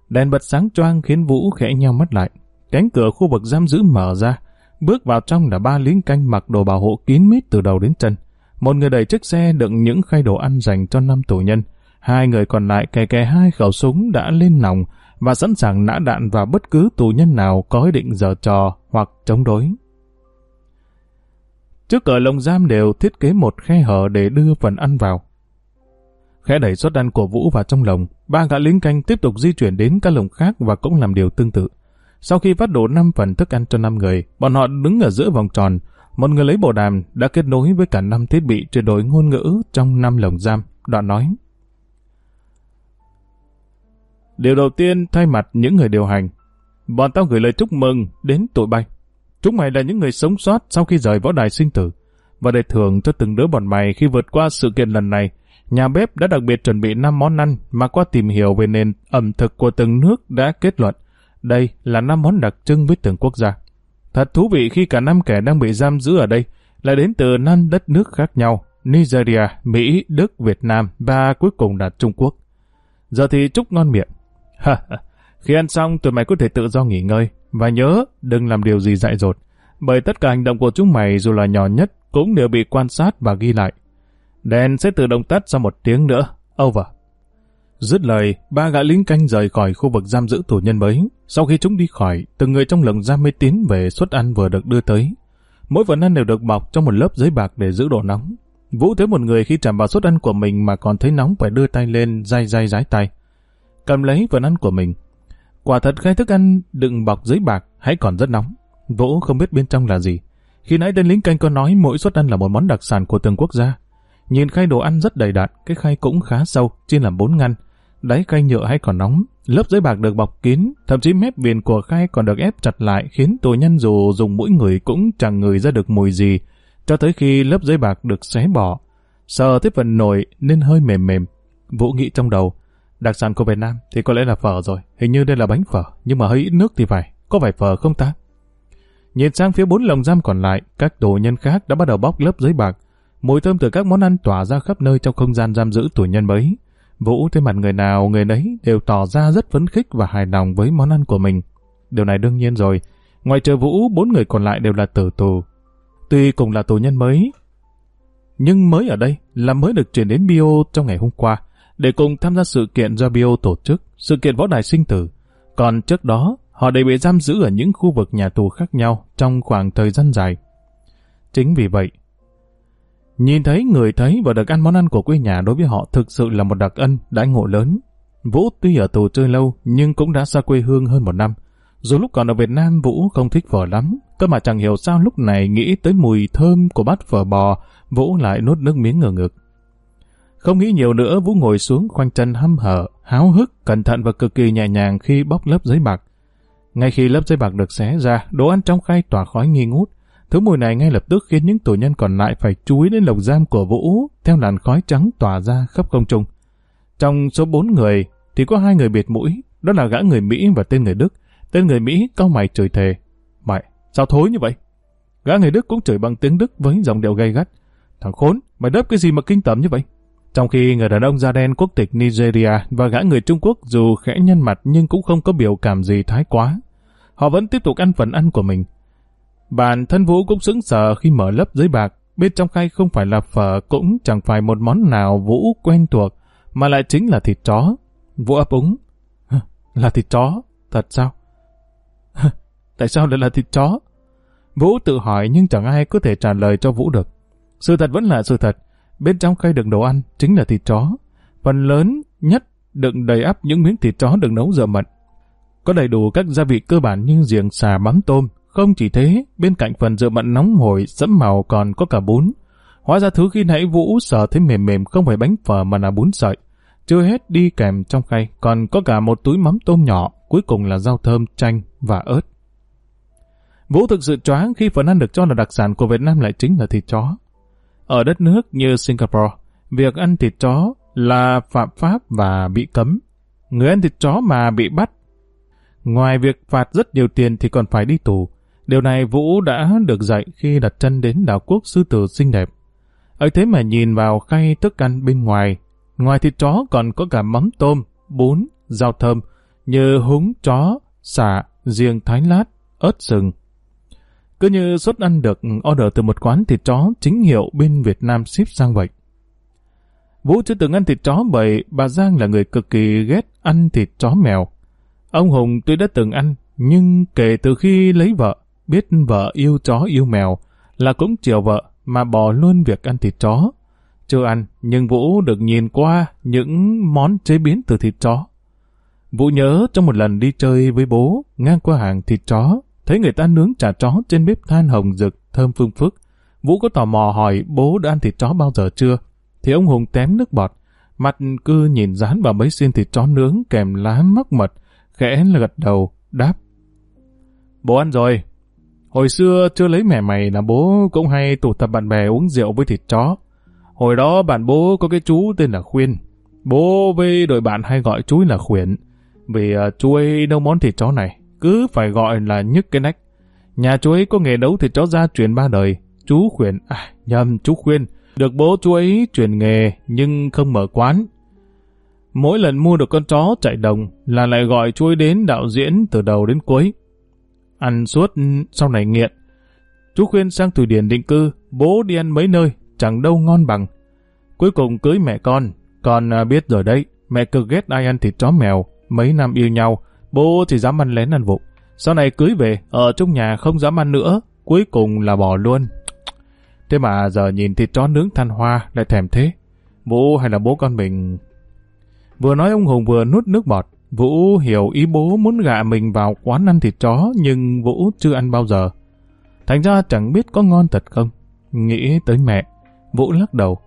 S1: đèn bật sáng choang khiến Vũ khẽ nhau mắt lại. Cánh cửa khu vực giam giữ mở ra, bước vào trong là ba lính canh mặc đồ bảo hộ kín mít từ đầu đến chân. Một người đẩy chiếc xe đựng những khay đồ ăn dành cho năm tù nhân. Hai người còn lại kè kè hai khẩu súng đã lên nòng và sẵn sàng nã đạn vào bất cứ tù nhân nào có ý định giở trò hoặc chống đối. Trước cửa lồng giam đều thiết kế một khe hở để đưa phần ăn vào. Khẽ đẩy suất ăn của Vũ vào trong lồng, ba gã lính canh tiếp tục di chuyển đến các lồng khác và cũng làm điều tương tự. Sau khi phát đổ 5 phần thức ăn cho 5 người, bọn họ đứng ở giữa vòng tròn. Một người lấy bộ đàm đã kết nối với cả năm thiết bị chuyển đổi ngôn ngữ trong năm lồng giam. Đoạn nói. Điều đầu tiên thay mặt những người điều hành, bọn tao gửi lời chúc mừng đến tụi bay. Chúng mày là những người sống sót sau khi rời võ đài sinh tử. Và để thưởng cho từng đứa bọn mày khi vượt qua sự kiện lần này, nhà bếp đã đặc biệt chuẩn bị 5 món ăn mà qua tìm hiểu về nền ẩm thực của từng nước đã kết luận. Đây là 5 món đặc trưng với từng quốc gia. Thật thú vị khi cả năm kẻ đang bị giam giữ ở đây là đến từ năm đất nước khác nhau, Nigeria, Mỹ, Đức, Việt Nam và cuối cùng là Trung Quốc. Giờ thì chúc ngon miệng. Khi ăn xong tụi mày có thể tự do nghỉ ngơi. Và nhớ, đừng làm điều gì dại dột. Bởi tất cả hành động của chúng mày dù là nhỏ nhất cũng đều bị quan sát và ghi lại. Đèn sẽ tự động tắt sau một tiếng nữa. Over. Dứt lời, ba gã lính canh rời khỏi khu vực giam giữ tù nhân mới. Sau khi chúng đi khỏi, từng người trong lồng giam mới tiến về suất ăn vừa được đưa tới. Mỗi phần ăn đều được bọc trong một lớp giấy bạc để giữ độ nóng. Vũ thấy một người khi chạm vào suất ăn của mình mà còn thấy nóng phải đưa tay lên day day rái tay. Cầm lấy phần ăn của mình. Quả thật khai thức ăn đựng bọc giấy bạc hãy còn rất nóng. Vũ không biết bên trong là gì. Khi nãy tên lính canh có nói mỗi suất ăn là một món đặc sản của từng quốc gia. Nhìn khay đồ ăn rất đầy đặn, cái khay cũng khá sâu, chia làm bốn ngăn. Đáy khay nhựa hay còn nóng, lớp giấy bạc được bọc kín, thậm chí mép viền của khay còn được ép chặt lại khiến tù nhân dù dùng mũi người cũng chẳng ngửi ra được mùi gì, cho tới khi lớp giấy bạc được xé bỏ. Sờ tới phần nổi nên hơi mềm mềm. Vũ nghĩ trong đầu, đặc sản của Việt Nam thì có lẽ là phở rồi, hình như đây là bánh phở, nhưng mà hơi ít nước thì phải, có phải phở không ta? Nhìn sang phía bốn lồng giam còn lại, các tù nhân khác đã bắt đầu bóc lớp giấy bạc. Mùi thơm từ các món ăn tỏa ra khắp nơi trong không gian giam giữ tù nhân mới. Vũ thấy mặt người nào người nấy đều tỏ ra rất phấn khích và hài lòng với món ăn của mình. Điều này đương nhiên rồi. Ngoài chờ Vũ, bốn người còn lại đều là tử tù. Tuy cùng là tù nhân mới, nhưng mới ở đây là mới được chuyển đến Bio trong ngày hôm qua để cùng tham gia sự kiện do Bio tổ chức, sự kiện võ đài sinh tử. Còn trước đó, họ đều bị giam giữ ở những khu vực nhà tù khác nhau trong khoảng thời gian dài. Chính vì vậy, nhìn thấy người thấy và được ăn món ăn của quê nhà đối với họ thực sự là một đặc ân, đãi ngộ lớn. Vũ tuy ở tù chơi lâu nhưng cũng đã xa quê hương hơn một năm. Dù lúc còn ở Việt Nam Vũ không thích phở lắm, cơ mà chẳng hiểu sao lúc này nghĩ tới mùi thơm của bát phở bò, Vũ lại nuốt nước miếng ngờ ngực. Không nghĩ nhiều nữa Vũ ngồi xuống khoanh chân hăm hở, háo hức, cẩn thận và cực kỳ nhẹ nhàng khi bóc lớp giấy bạc. Ngay khi lớp giấy bạc được xé ra, đồ ăn trong khay tỏa khói nghi ngút. Thứ mùi này ngay lập tức khiến những tù nhân còn lại phải chú ý đến lồng giam của Vũ theo làn khói trắng tỏa ra khắp không trung. Trong số bốn người thì có hai người biệt mũi, đó là gã người Mỹ và tên người Đức. Tên người Mỹ cau mày chửi thề. Mày, sao thối như vậy? Gã người Đức cũng chửi bằng tiếng Đức với giọng điệu gay gắt. Thằng khốn, mày đớp cái gì mà kinh tởm như vậy? Trong khi người đàn ông da đen quốc tịch Nigeria và gã người Trung Quốc dù khẽ nhân mặt nhưng cũng không có biểu cảm gì thái quá. Họ vẫn tiếp tục ăn phần ăn của mình. Bản thân Vũ cũng sững sờ khi mở lớp giấy bạc. Bên trong khay không phải là phở cũng chẳng phải một món nào Vũ quen thuộc, mà lại chính là thịt chó. Vũ ấp úng. Là thịt chó? Thật sao? Tại sao lại là thịt chó? Vũ tự hỏi nhưng chẳng ai có thể trả lời cho Vũ được. Sự thật vẫn là sự thật. Bên trong khay đựng đồ ăn chính là thịt chó. Phần lớn nhất đựng đầy ắp những miếng thịt chó được nấu dở mận. Có đầy đủ các gia vị cơ bản như giềng xà mắm tôm. Không chỉ thế, bên cạnh phần dựa mận nóng hổi, sẫm màu còn có cả bún. Hóa ra thứ khi nãy Vũ sợ thấy mềm mềm không phải bánh phở mà là bún sợi. Chưa hết đi kèm trong khay, còn có cả một túi mắm tôm nhỏ, cuối cùng là rau thơm, chanh và ớt. Vũ thực sự choáng khi phần ăn được cho là đặc sản của Việt Nam lại chính là thịt chó. Ở đất nước như Singapore, việc ăn thịt chó là phạm pháp và bị cấm. Người ăn thịt chó mà bị bắt, ngoài việc phạt rất nhiều tiền thì còn phải đi tù. Điều này Vũ đã được dạy khi đặt chân đến đảo quốc sư tử xinh đẹp. ấy thế mà nhìn vào khay thức ăn bên ngoài, ngoài thịt chó còn có cả mắm tôm, bún, rau thơm, như húng chó, xả, riêng thái lát, ớt sừng, cứ như suất ăn được order từ một quán thịt chó chính hiệu bên Việt Nam ship sang vậy. Vũ chưa từng ăn thịt chó bởi bà Giang là người cực kỳ ghét ăn thịt chó mèo. Ông Hùng tuy đã từng ăn, nhưng kể từ khi lấy vợ, biết vợ yêu chó yêu mèo, là cũng chiều vợ mà bỏ luôn việc ăn thịt chó. Chưa ăn, nhưng Vũ được nhìn qua những món chế biến từ thịt chó. Vũ nhớ trong một lần đi chơi với bố, ngang qua hàng thịt chó, Thấy người ta nướng chả chó trên bếp than hồng rực, thơm phương phức. Vũ có tò mò hỏi bố đã ăn thịt chó bao giờ chưa? Thì ông Hùng tém nước bọt, mặt cứ nhìn dán vào mấy xiên thịt chó nướng kèm lá mắc mật, khẽ là gật đầu, đáp. Bố ăn rồi. Hồi xưa chưa lấy mẹ mày là bố cũng hay tụ tập bạn bè uống rượu với thịt chó. Hồi đó bạn bố có cái chú tên là Khuyên. Bố với đội bạn hay gọi chú là Khuyển. Vì à, chú ấy nấu món thịt chó này cứ phải gọi là nhức cái nách. Nhà chú ấy có nghề nấu thịt chó gia truyền ba đời. Chú khuyên, à, nhầm, chú khuyên, được bố chú ấy truyền nghề nhưng không mở quán. Mỗi lần mua được con chó chạy đồng là lại gọi chú ấy đến đạo diễn từ đầu đến cuối. Ăn suốt ừ, sau này nghiện. Chú khuyên sang Thủy Điển định cư, bố đi ăn mấy nơi, chẳng đâu ngon bằng. Cuối cùng cưới mẹ con, con à, biết rồi đấy, mẹ cực ghét ai ăn thịt chó mèo, mấy năm yêu nhau, bố chỉ dám ăn lén ăn vụng. Sau này cưới về, ở trong nhà không dám ăn nữa, cuối cùng là bỏ luôn. Thế mà giờ nhìn thịt chó nướng than hoa lại thèm thế. Bố hay là bố con mình... Vừa nói ông Hùng vừa nuốt nước bọt. Vũ hiểu ý bố muốn gạ mình vào quán ăn thịt chó nhưng Vũ chưa ăn bao giờ. Thành ra chẳng biết có ngon thật không. Nghĩ tới mẹ, Vũ lắc đầu.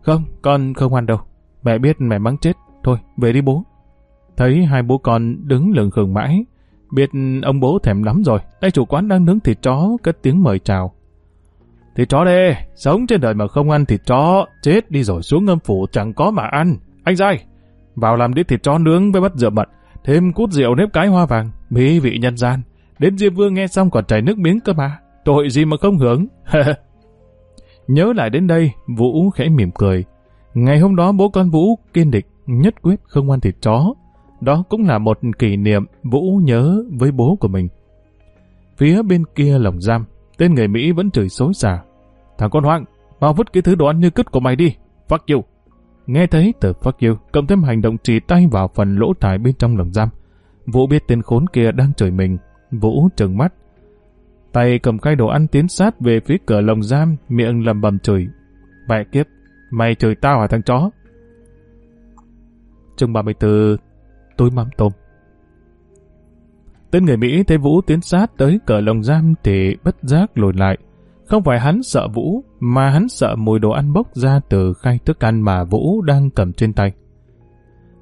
S1: Không, con không ăn đâu. Mẹ biết mẹ mắng chết. Thôi, về đi bố. Thấy hai bố con đứng lừng khừng mãi. Biết ông bố thèm lắm rồi. Tay chủ quán đang nướng thịt chó, cất tiếng mời chào. Thịt chó đê, sống trên đời mà không ăn thịt chó, chết đi rồi xuống ngâm phủ chẳng có mà ăn. Anh dai, vào làm đĩa thịt chó nướng với bát rượu mận, thêm cút rượu nếp cái hoa vàng, mỹ vị nhân gian. Đến diêm Vương nghe xong còn chảy nước miếng cơ mà, tội gì mà không hưởng. Nhớ lại đến đây, Vũ khẽ mỉm cười. Ngày hôm đó bố con Vũ kiên định, nhất quyết không ăn thịt chó. Đó cũng là một kỷ niệm Vũ nhớ với bố của mình. Phía bên kia lồng giam, tên người Mỹ vẫn chửi xối xả. Thằng con hoang, mau vứt cái thứ đồ ăn như cứt của mày đi. Fuck you. Nghe thấy từ fuck you, cộng thêm hành động chỉ tay vào phần lỗ thải bên trong lồng giam. Vũ biết tên khốn kia đang chửi mình. Vũ trừng mắt. Tay cầm khay đồ ăn tiến sát về phía cửa lồng giam, miệng lầm bầm chửi. Mẹ kiếp, mày chửi tao hả thằng chó? Chương 34 Túi mắm tôm Tên người Mỹ thấy Vũ tiến sát tới cửa lồng giam thì bất giác lùi lại. Không phải hắn sợ Vũ, mà hắn sợ mùi đồ ăn bốc ra từ khay thức ăn mà Vũ đang cầm trên tay.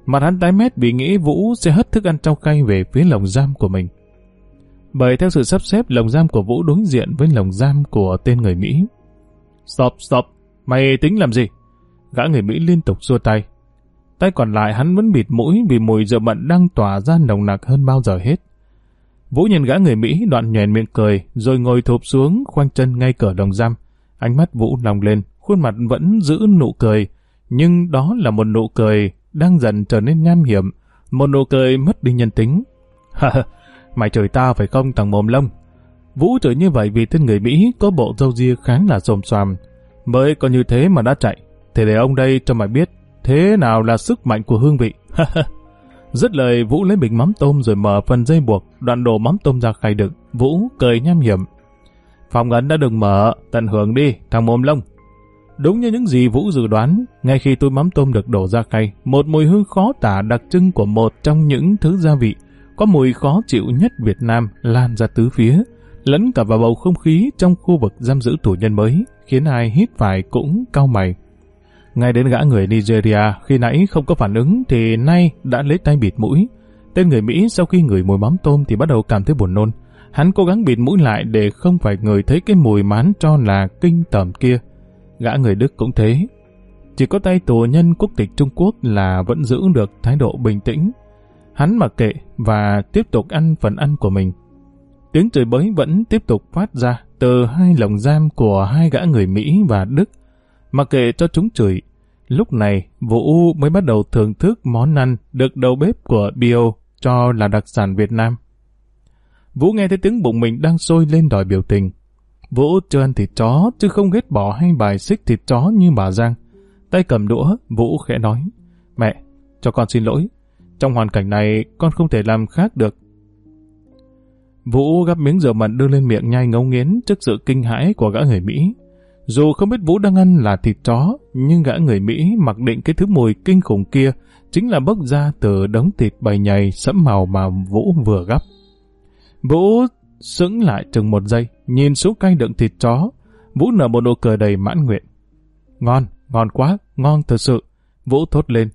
S1: Mặt hắn tái mét vì nghĩ Vũ sẽ hất thức ăn trong khay về phía lồng giam của mình. Bởi theo sự sắp xếp, lồng giam của Vũ đối diện với lồng giam của tên người Mỹ. Stop, stop, mày tính làm gì? Gã người Mỹ liên tục xua tay. Tay còn lại hắn vẫn bịt mũi vì mùi rượu mận đang tỏa ra nồng nặc hơn bao giờ hết. Vũ nhìn gã người Mỹ đoạn nhèn miệng cười, rồi ngồi thụp xuống, khoanh chân ngay cửa đồng giam. Ánh mắt Vũ lòng lên, khuôn mặt vẫn giữ nụ cười, nhưng đó là một nụ cười đang dần trở nên nham hiểm, một nụ cười mất đi nhân tính. Ha mày chửi tao phải không thằng mồm lông? Vũ chửi như vậy vì tên người Mỹ có bộ râu ria khá là xồm xoàm, mới có như thế mà đã chạy. Thì để ông đây cho mày biết thế nào là sức mạnh của hương vị. Dứt lời Vũ lấy bình mắm tôm rồi mở phần dây buộc, đoạn đổ mắm tôm ra khay đựng. Vũ cười nham hiểm. Phòng ấn đã được mở, tận hưởng đi, thằng mồm lông. Đúng như những gì Vũ dự đoán, ngay khi túi mắm tôm được đổ ra khay, một mùi hương khó tả đặc trưng của một trong những thứ gia vị, có mùi khó chịu nhất Việt Nam lan ra tứ phía, lẫn cả vào bầu không khí trong khu vực giam giữ tù nhân mới, khiến ai hít phải cũng cau mày. Ngay đến gã người Nigeria, khi nãy không có phản ứng thì nay đã lấy tay bịt mũi. Tên người Mỹ sau khi ngửi mùi mắm tôm thì bắt đầu cảm thấy buồn nôn. Hắn cố gắng bịt mũi lại để không phải người thấy cái mùi mán cho là kinh tởm kia. Gã người Đức cũng thế. Chỉ có tay tù nhân quốc tịch Trung Quốc là vẫn giữ được thái độ bình tĩnh. Hắn mặc kệ và tiếp tục ăn phần ăn của mình. Tiếng chửi bới vẫn tiếp tục phát ra từ hai lồng giam của hai gã người Mỹ và Đức. Mặc kệ cho chúng chửi, Lúc này, Vũ U mới bắt đầu thưởng thức món ăn được đầu bếp của Bio cho là đặc sản Việt Nam. Vũ nghe thấy tiếng bụng mình đang sôi lên đòi biểu tình. Vũ chưa ăn thịt chó, chứ không ghét bỏ hay bài xích thịt chó như bà Giang. Tay cầm đũa, Vũ khẽ nói, Mẹ, cho con xin lỗi. Trong hoàn cảnh này, con không thể làm khác được. Vũ gắp miếng dầu mặn đưa lên miệng nhai ngấu nghiến trước sự kinh hãi của gã người Mỹ. Dù không biết Vũ đang ăn là thịt chó, nhưng gã người Mỹ mặc định cái thứ mùi kinh khủng kia chính là bốc ra từ đống thịt bầy nhầy sẫm màu mà Vũ vừa gắp. Vũ sững lại chừng một giây, nhìn xuống canh đựng thịt chó. Vũ nở một nụ cười đầy mãn nguyện. Ngon, ngon quá, ngon thật sự. Vũ thốt lên.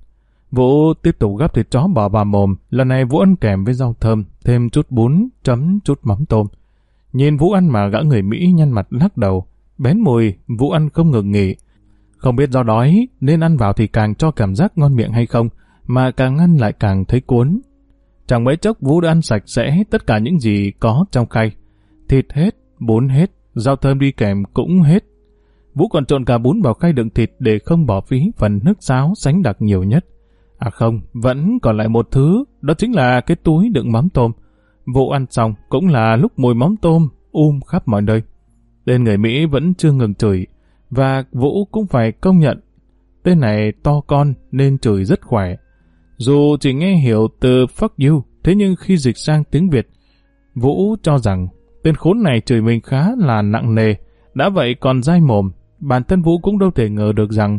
S1: Vũ tiếp tục gắp thịt chó bỏ vào mồm, lần này Vũ ăn kèm với rau thơm, thêm chút bún, chấm chút mắm tôm. Nhìn Vũ ăn mà gã người Mỹ nhăn mặt lắc đầu, Bén mùi, Vũ ăn không ngừng nghỉ. Không biết do đói nên ăn vào thì càng cho cảm giác ngon miệng hay không, mà càng ăn lại càng thấy cuốn. Chẳng mấy chốc Vũ đã ăn sạch sẽ tất cả những gì có trong khay. Thịt hết, bún hết, rau thơm đi kèm cũng hết. Vũ còn trộn cả bún vào khay đựng thịt để không bỏ phí phần nước sáo sánh đặc nhiều nhất. À không, vẫn còn lại một thứ, đó chính là cái túi đựng mắm tôm. Vũ ăn xong cũng là lúc mùi mắm tôm um khắp mọi nơi. Tên người Mỹ vẫn chưa ngừng chửi, và Vũ cũng phải công nhận. tên này to con nên chửi rất khỏe. Dù chỉ nghe hiểu từ fuck you, thế nhưng khi dịch sang tiếng Việt, Vũ cho rằng tên khốn này chửi mình khá là nặng nề, đã vậy còn dai mồm. Bản thân Vũ cũng đâu thể ngờ được rằng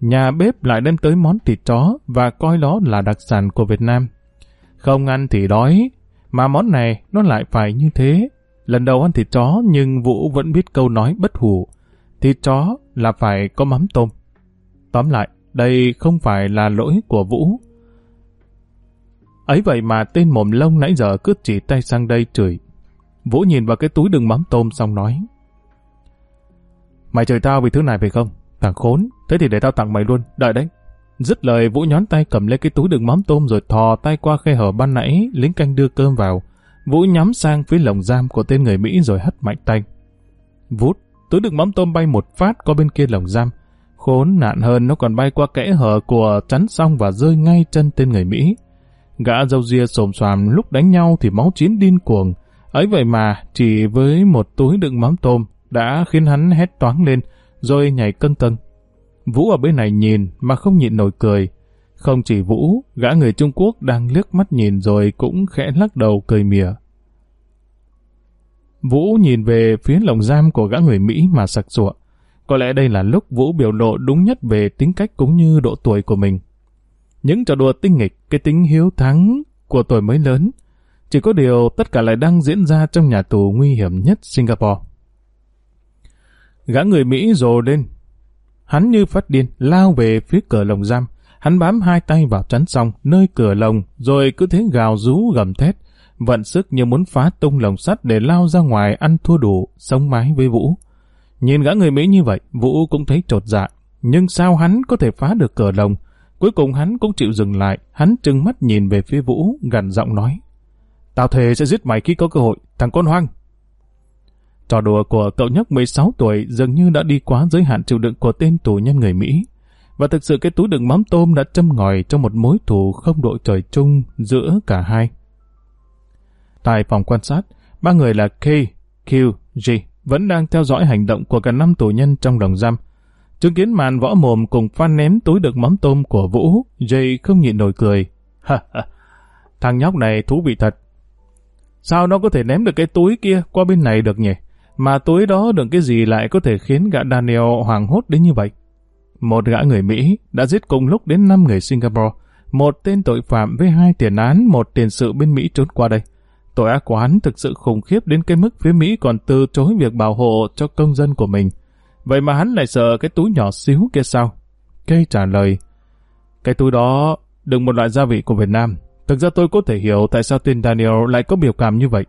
S1: nhà bếp lại đem tới món thịt chó và coi nó là đặc sản của Việt Nam. Không ăn thì đói, mà món này nó lại phải như thế. Lần đầu ăn thịt chó nhưng Vũ vẫn biết câu nói bất hủ. Thịt chó là phải có mắm tôm. Tóm lại, đây không phải là lỗi của Vũ. Ấy vậy mà tên mồm lông nãy giờ cứ chỉ tay sang đây chửi. Vũ nhìn vào cái túi đựng mắm tôm xong nói. Mày chửi tao vì thứ này phải không? Thằng khốn, thế thì để tao tặng mày luôn, đợi đấy. Dứt lời Vũ nhón tay cầm lấy cái túi đựng mắm tôm rồi thò tay qua khe hở ban nãy, lính canh đưa cơm vào. Vũ nhắm sang phía lồng giam của tên người Mỹ rồi hất mạnh tay. Vút, túi đựng mắm tôm bay một phát qua bên kia lồng giam. Khốn nạn hơn nó còn bay qua kẽ hở của chắn xong và rơi ngay chân tên người Mỹ. Gã dâu ria xồm xoàm lúc đánh nhau thì máu chiến điên cuồng. Ấy vậy mà, chỉ với một túi đựng mắm tôm đã khiến hắn hét toáng lên, rồi nhảy cân tân. Vũ ở bên này nhìn mà không nhịn nổi cười. Không chỉ Vũ, gã người Trung Quốc đang liếc mắt nhìn rồi cũng khẽ lắc đầu cười mỉa. Vũ nhìn về phía lồng giam của gã người Mỹ mà sặc sụa. Có lẽ đây là lúc Vũ biểu lộ đúng nhất về tính cách cũng như độ tuổi của mình. Những trò đùa tinh nghịch, cái tính hiếu thắng của tuổi mới lớn. Chỉ có điều tất cả lại đang diễn ra trong nhà tù nguy hiểm nhất Singapore. Gã người Mỹ rồ lên. Hắn như phát điên, lao về phía cửa lồng giam. Hắn bám hai tay vào chắn xong, nơi cửa lồng, rồi cứ thế gào rú gầm thét, vận sức như muốn phá tung lồng sắt để lao ra ngoài ăn thua đủ, sống mái với Vũ. Nhìn gã người Mỹ như vậy, Vũ cũng thấy trột dạ. Nhưng sao hắn có thể phá được cửa lồng? Cuối cùng hắn cũng chịu dừng lại, hắn trừng mắt nhìn về phía Vũ, gằn giọng nói. Tao thề sẽ giết mày khi có cơ hội, thằng con hoang. Trò đùa của cậu nhóc 16 tuổi dường như đã đi quá giới hạn chịu đựng của tên tù nhân người Mỹ. Và thực sự cái túi đựng mắm tôm đã châm ngòi trong một mối thù không đội trời chung giữa cả hai. Tại phòng quan sát, ba người là K, Q, G vẫn đang theo dõi hành động của cả năm tù nhân trong đồng giam. Chứng kiến màn võ mồm cùng phan ném túi đựng mắm tôm của Vũ, Jay không nhịn nổi cười. Ha ha, thằng nhóc này thú vị thật. Sao nó có thể ném được cái túi kia qua bên này được nhỉ? Mà túi đó đựng cái gì lại có thể khiến gã Daniel hoàng hốt đến như vậy? Một gã người Mỹ đã giết cùng lúc đến 5 người Singapore, một tên tội phạm với hai tiền án, một tiền sự bên Mỹ trốn qua đây. Tội ác của hắn thực sự khủng khiếp đến cái mức phía Mỹ còn từ chối việc bảo hộ cho công dân của mình. Vậy mà hắn lại sợ cái túi nhỏ xíu kia sao? Cây trả lời, cái túi đó đựng một loại gia vị của Việt Nam. Thực ra tôi có thể hiểu tại sao tên Daniel lại có biểu cảm như vậy.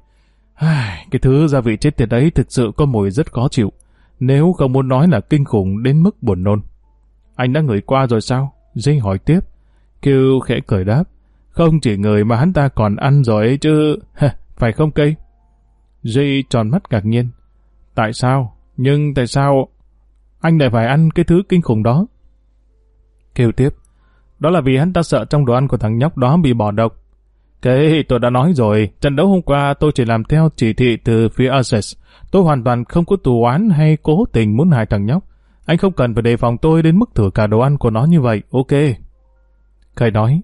S1: Cái thứ gia vị chết tiệt đấy thực sự có mùi rất khó chịu. Nếu không muốn nói là kinh khủng đến mức buồn nôn. Anh đã ngửi qua rồi sao? Dinh hỏi tiếp. Kiều khẽ cười đáp. Không chỉ người mà hắn ta còn ăn rồi ấy chứ. Phải không cây? Duy tròn mắt ngạc nhiên. Tại sao? Nhưng tại sao anh lại phải ăn cái thứ kinh khủng đó? Kiều tiếp. Đó là vì hắn ta sợ trong đồ ăn của thằng nhóc đó bị bỏ độc. Cái tôi đã nói rồi, trận đấu hôm qua tôi chỉ làm theo chỉ thị từ phía Access. Tôi hoàn toàn không có tù oán hay cố tình muốn hại thằng nhóc. Anh không cần phải đề phòng tôi đến mức thử cả đồ ăn của nó như vậy, ok. Khải nói,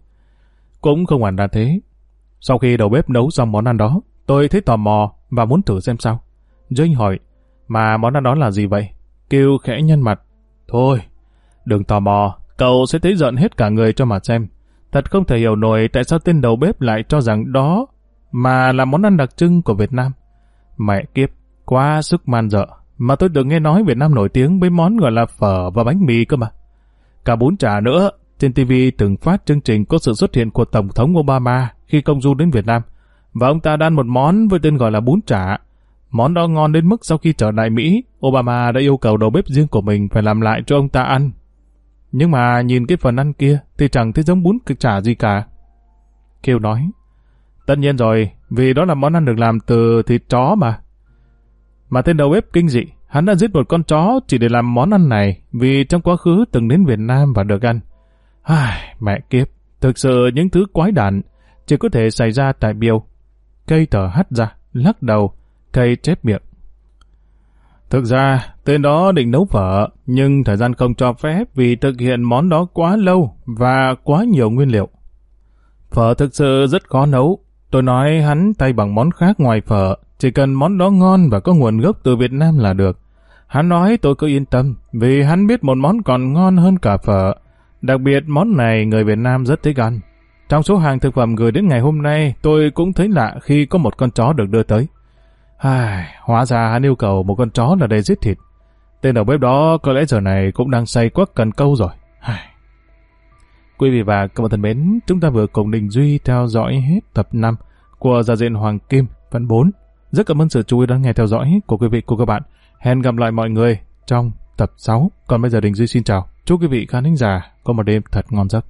S1: cũng không hẳn là thế. Sau khi đầu bếp nấu xong món ăn đó, tôi thấy tò mò và muốn thử xem sao. Jane hỏi, mà món ăn đó là gì vậy? Kêu khẽ nhân mặt. Thôi, đừng tò mò, cậu sẽ thấy giận hết cả người cho mà xem. Thật không thể hiểu nổi tại sao tên đầu bếp lại cho rằng đó mà là món ăn đặc trưng của Việt Nam. Mẹ kiếp, quá sức man dợ. Mà tôi được nghe nói Việt Nam nổi tiếng với món gọi là phở và bánh mì cơ mà. Cả bún chả nữa, trên TV từng phát chương trình có sự xuất hiện của Tổng thống Obama khi công du đến Việt Nam. Và ông ta đã ăn một món với tên gọi là bún chả. Món đó ngon đến mức sau khi trở lại Mỹ, Obama đã yêu cầu đầu bếp riêng của mình phải làm lại cho ông ta ăn. Nhưng mà nhìn cái phần ăn kia thì chẳng thấy giống bún cực chả gì cả. Kiều nói, tất nhiên rồi, vì đó là món ăn được làm từ thịt chó mà. Mà tên đầu bếp kinh dị, hắn đã giết một con chó chỉ để làm món ăn này vì trong quá khứ từng đến Việt Nam và được ăn. Ai, mẹ kiếp, thực sự những thứ quái đản chỉ có thể xảy ra tại biêu. Cây thở hắt ra, lắc đầu, cây chép miệng. Thực ra, tên đó định nấu phở, nhưng thời gian không cho phép vì thực hiện món đó quá lâu và quá nhiều nguyên liệu. Phở thực sự rất khó nấu. Tôi nói hắn tay bằng món khác ngoài phở, chỉ cần món đó ngon và có nguồn gốc từ Việt Nam là được. Hắn nói tôi cứ yên tâm, vì hắn biết một món còn ngon hơn cả phở. Đặc biệt món này người Việt Nam rất thích ăn. Trong số hàng thực phẩm gửi đến ngày hôm nay, tôi cũng thấy lạ khi có một con chó được đưa tới. Ai, hóa ra hắn yêu cầu một con chó là để giết thịt. Tên đầu bếp đó có lẽ giờ này cũng đang say quắc cần câu rồi. Ai. Quý vị và các bạn thân mến, chúng ta vừa cùng Đình Duy theo dõi hết tập 5 của Giả diện Hoàng Kim phần 4. Rất cảm ơn sự chú ý đón nghe theo dõi của quý vị của các bạn. Hẹn gặp lại mọi người trong tập 6. Còn bây giờ Đình Duy xin chào. Chúc quý vị khán thính giả có một đêm thật ngon giấc.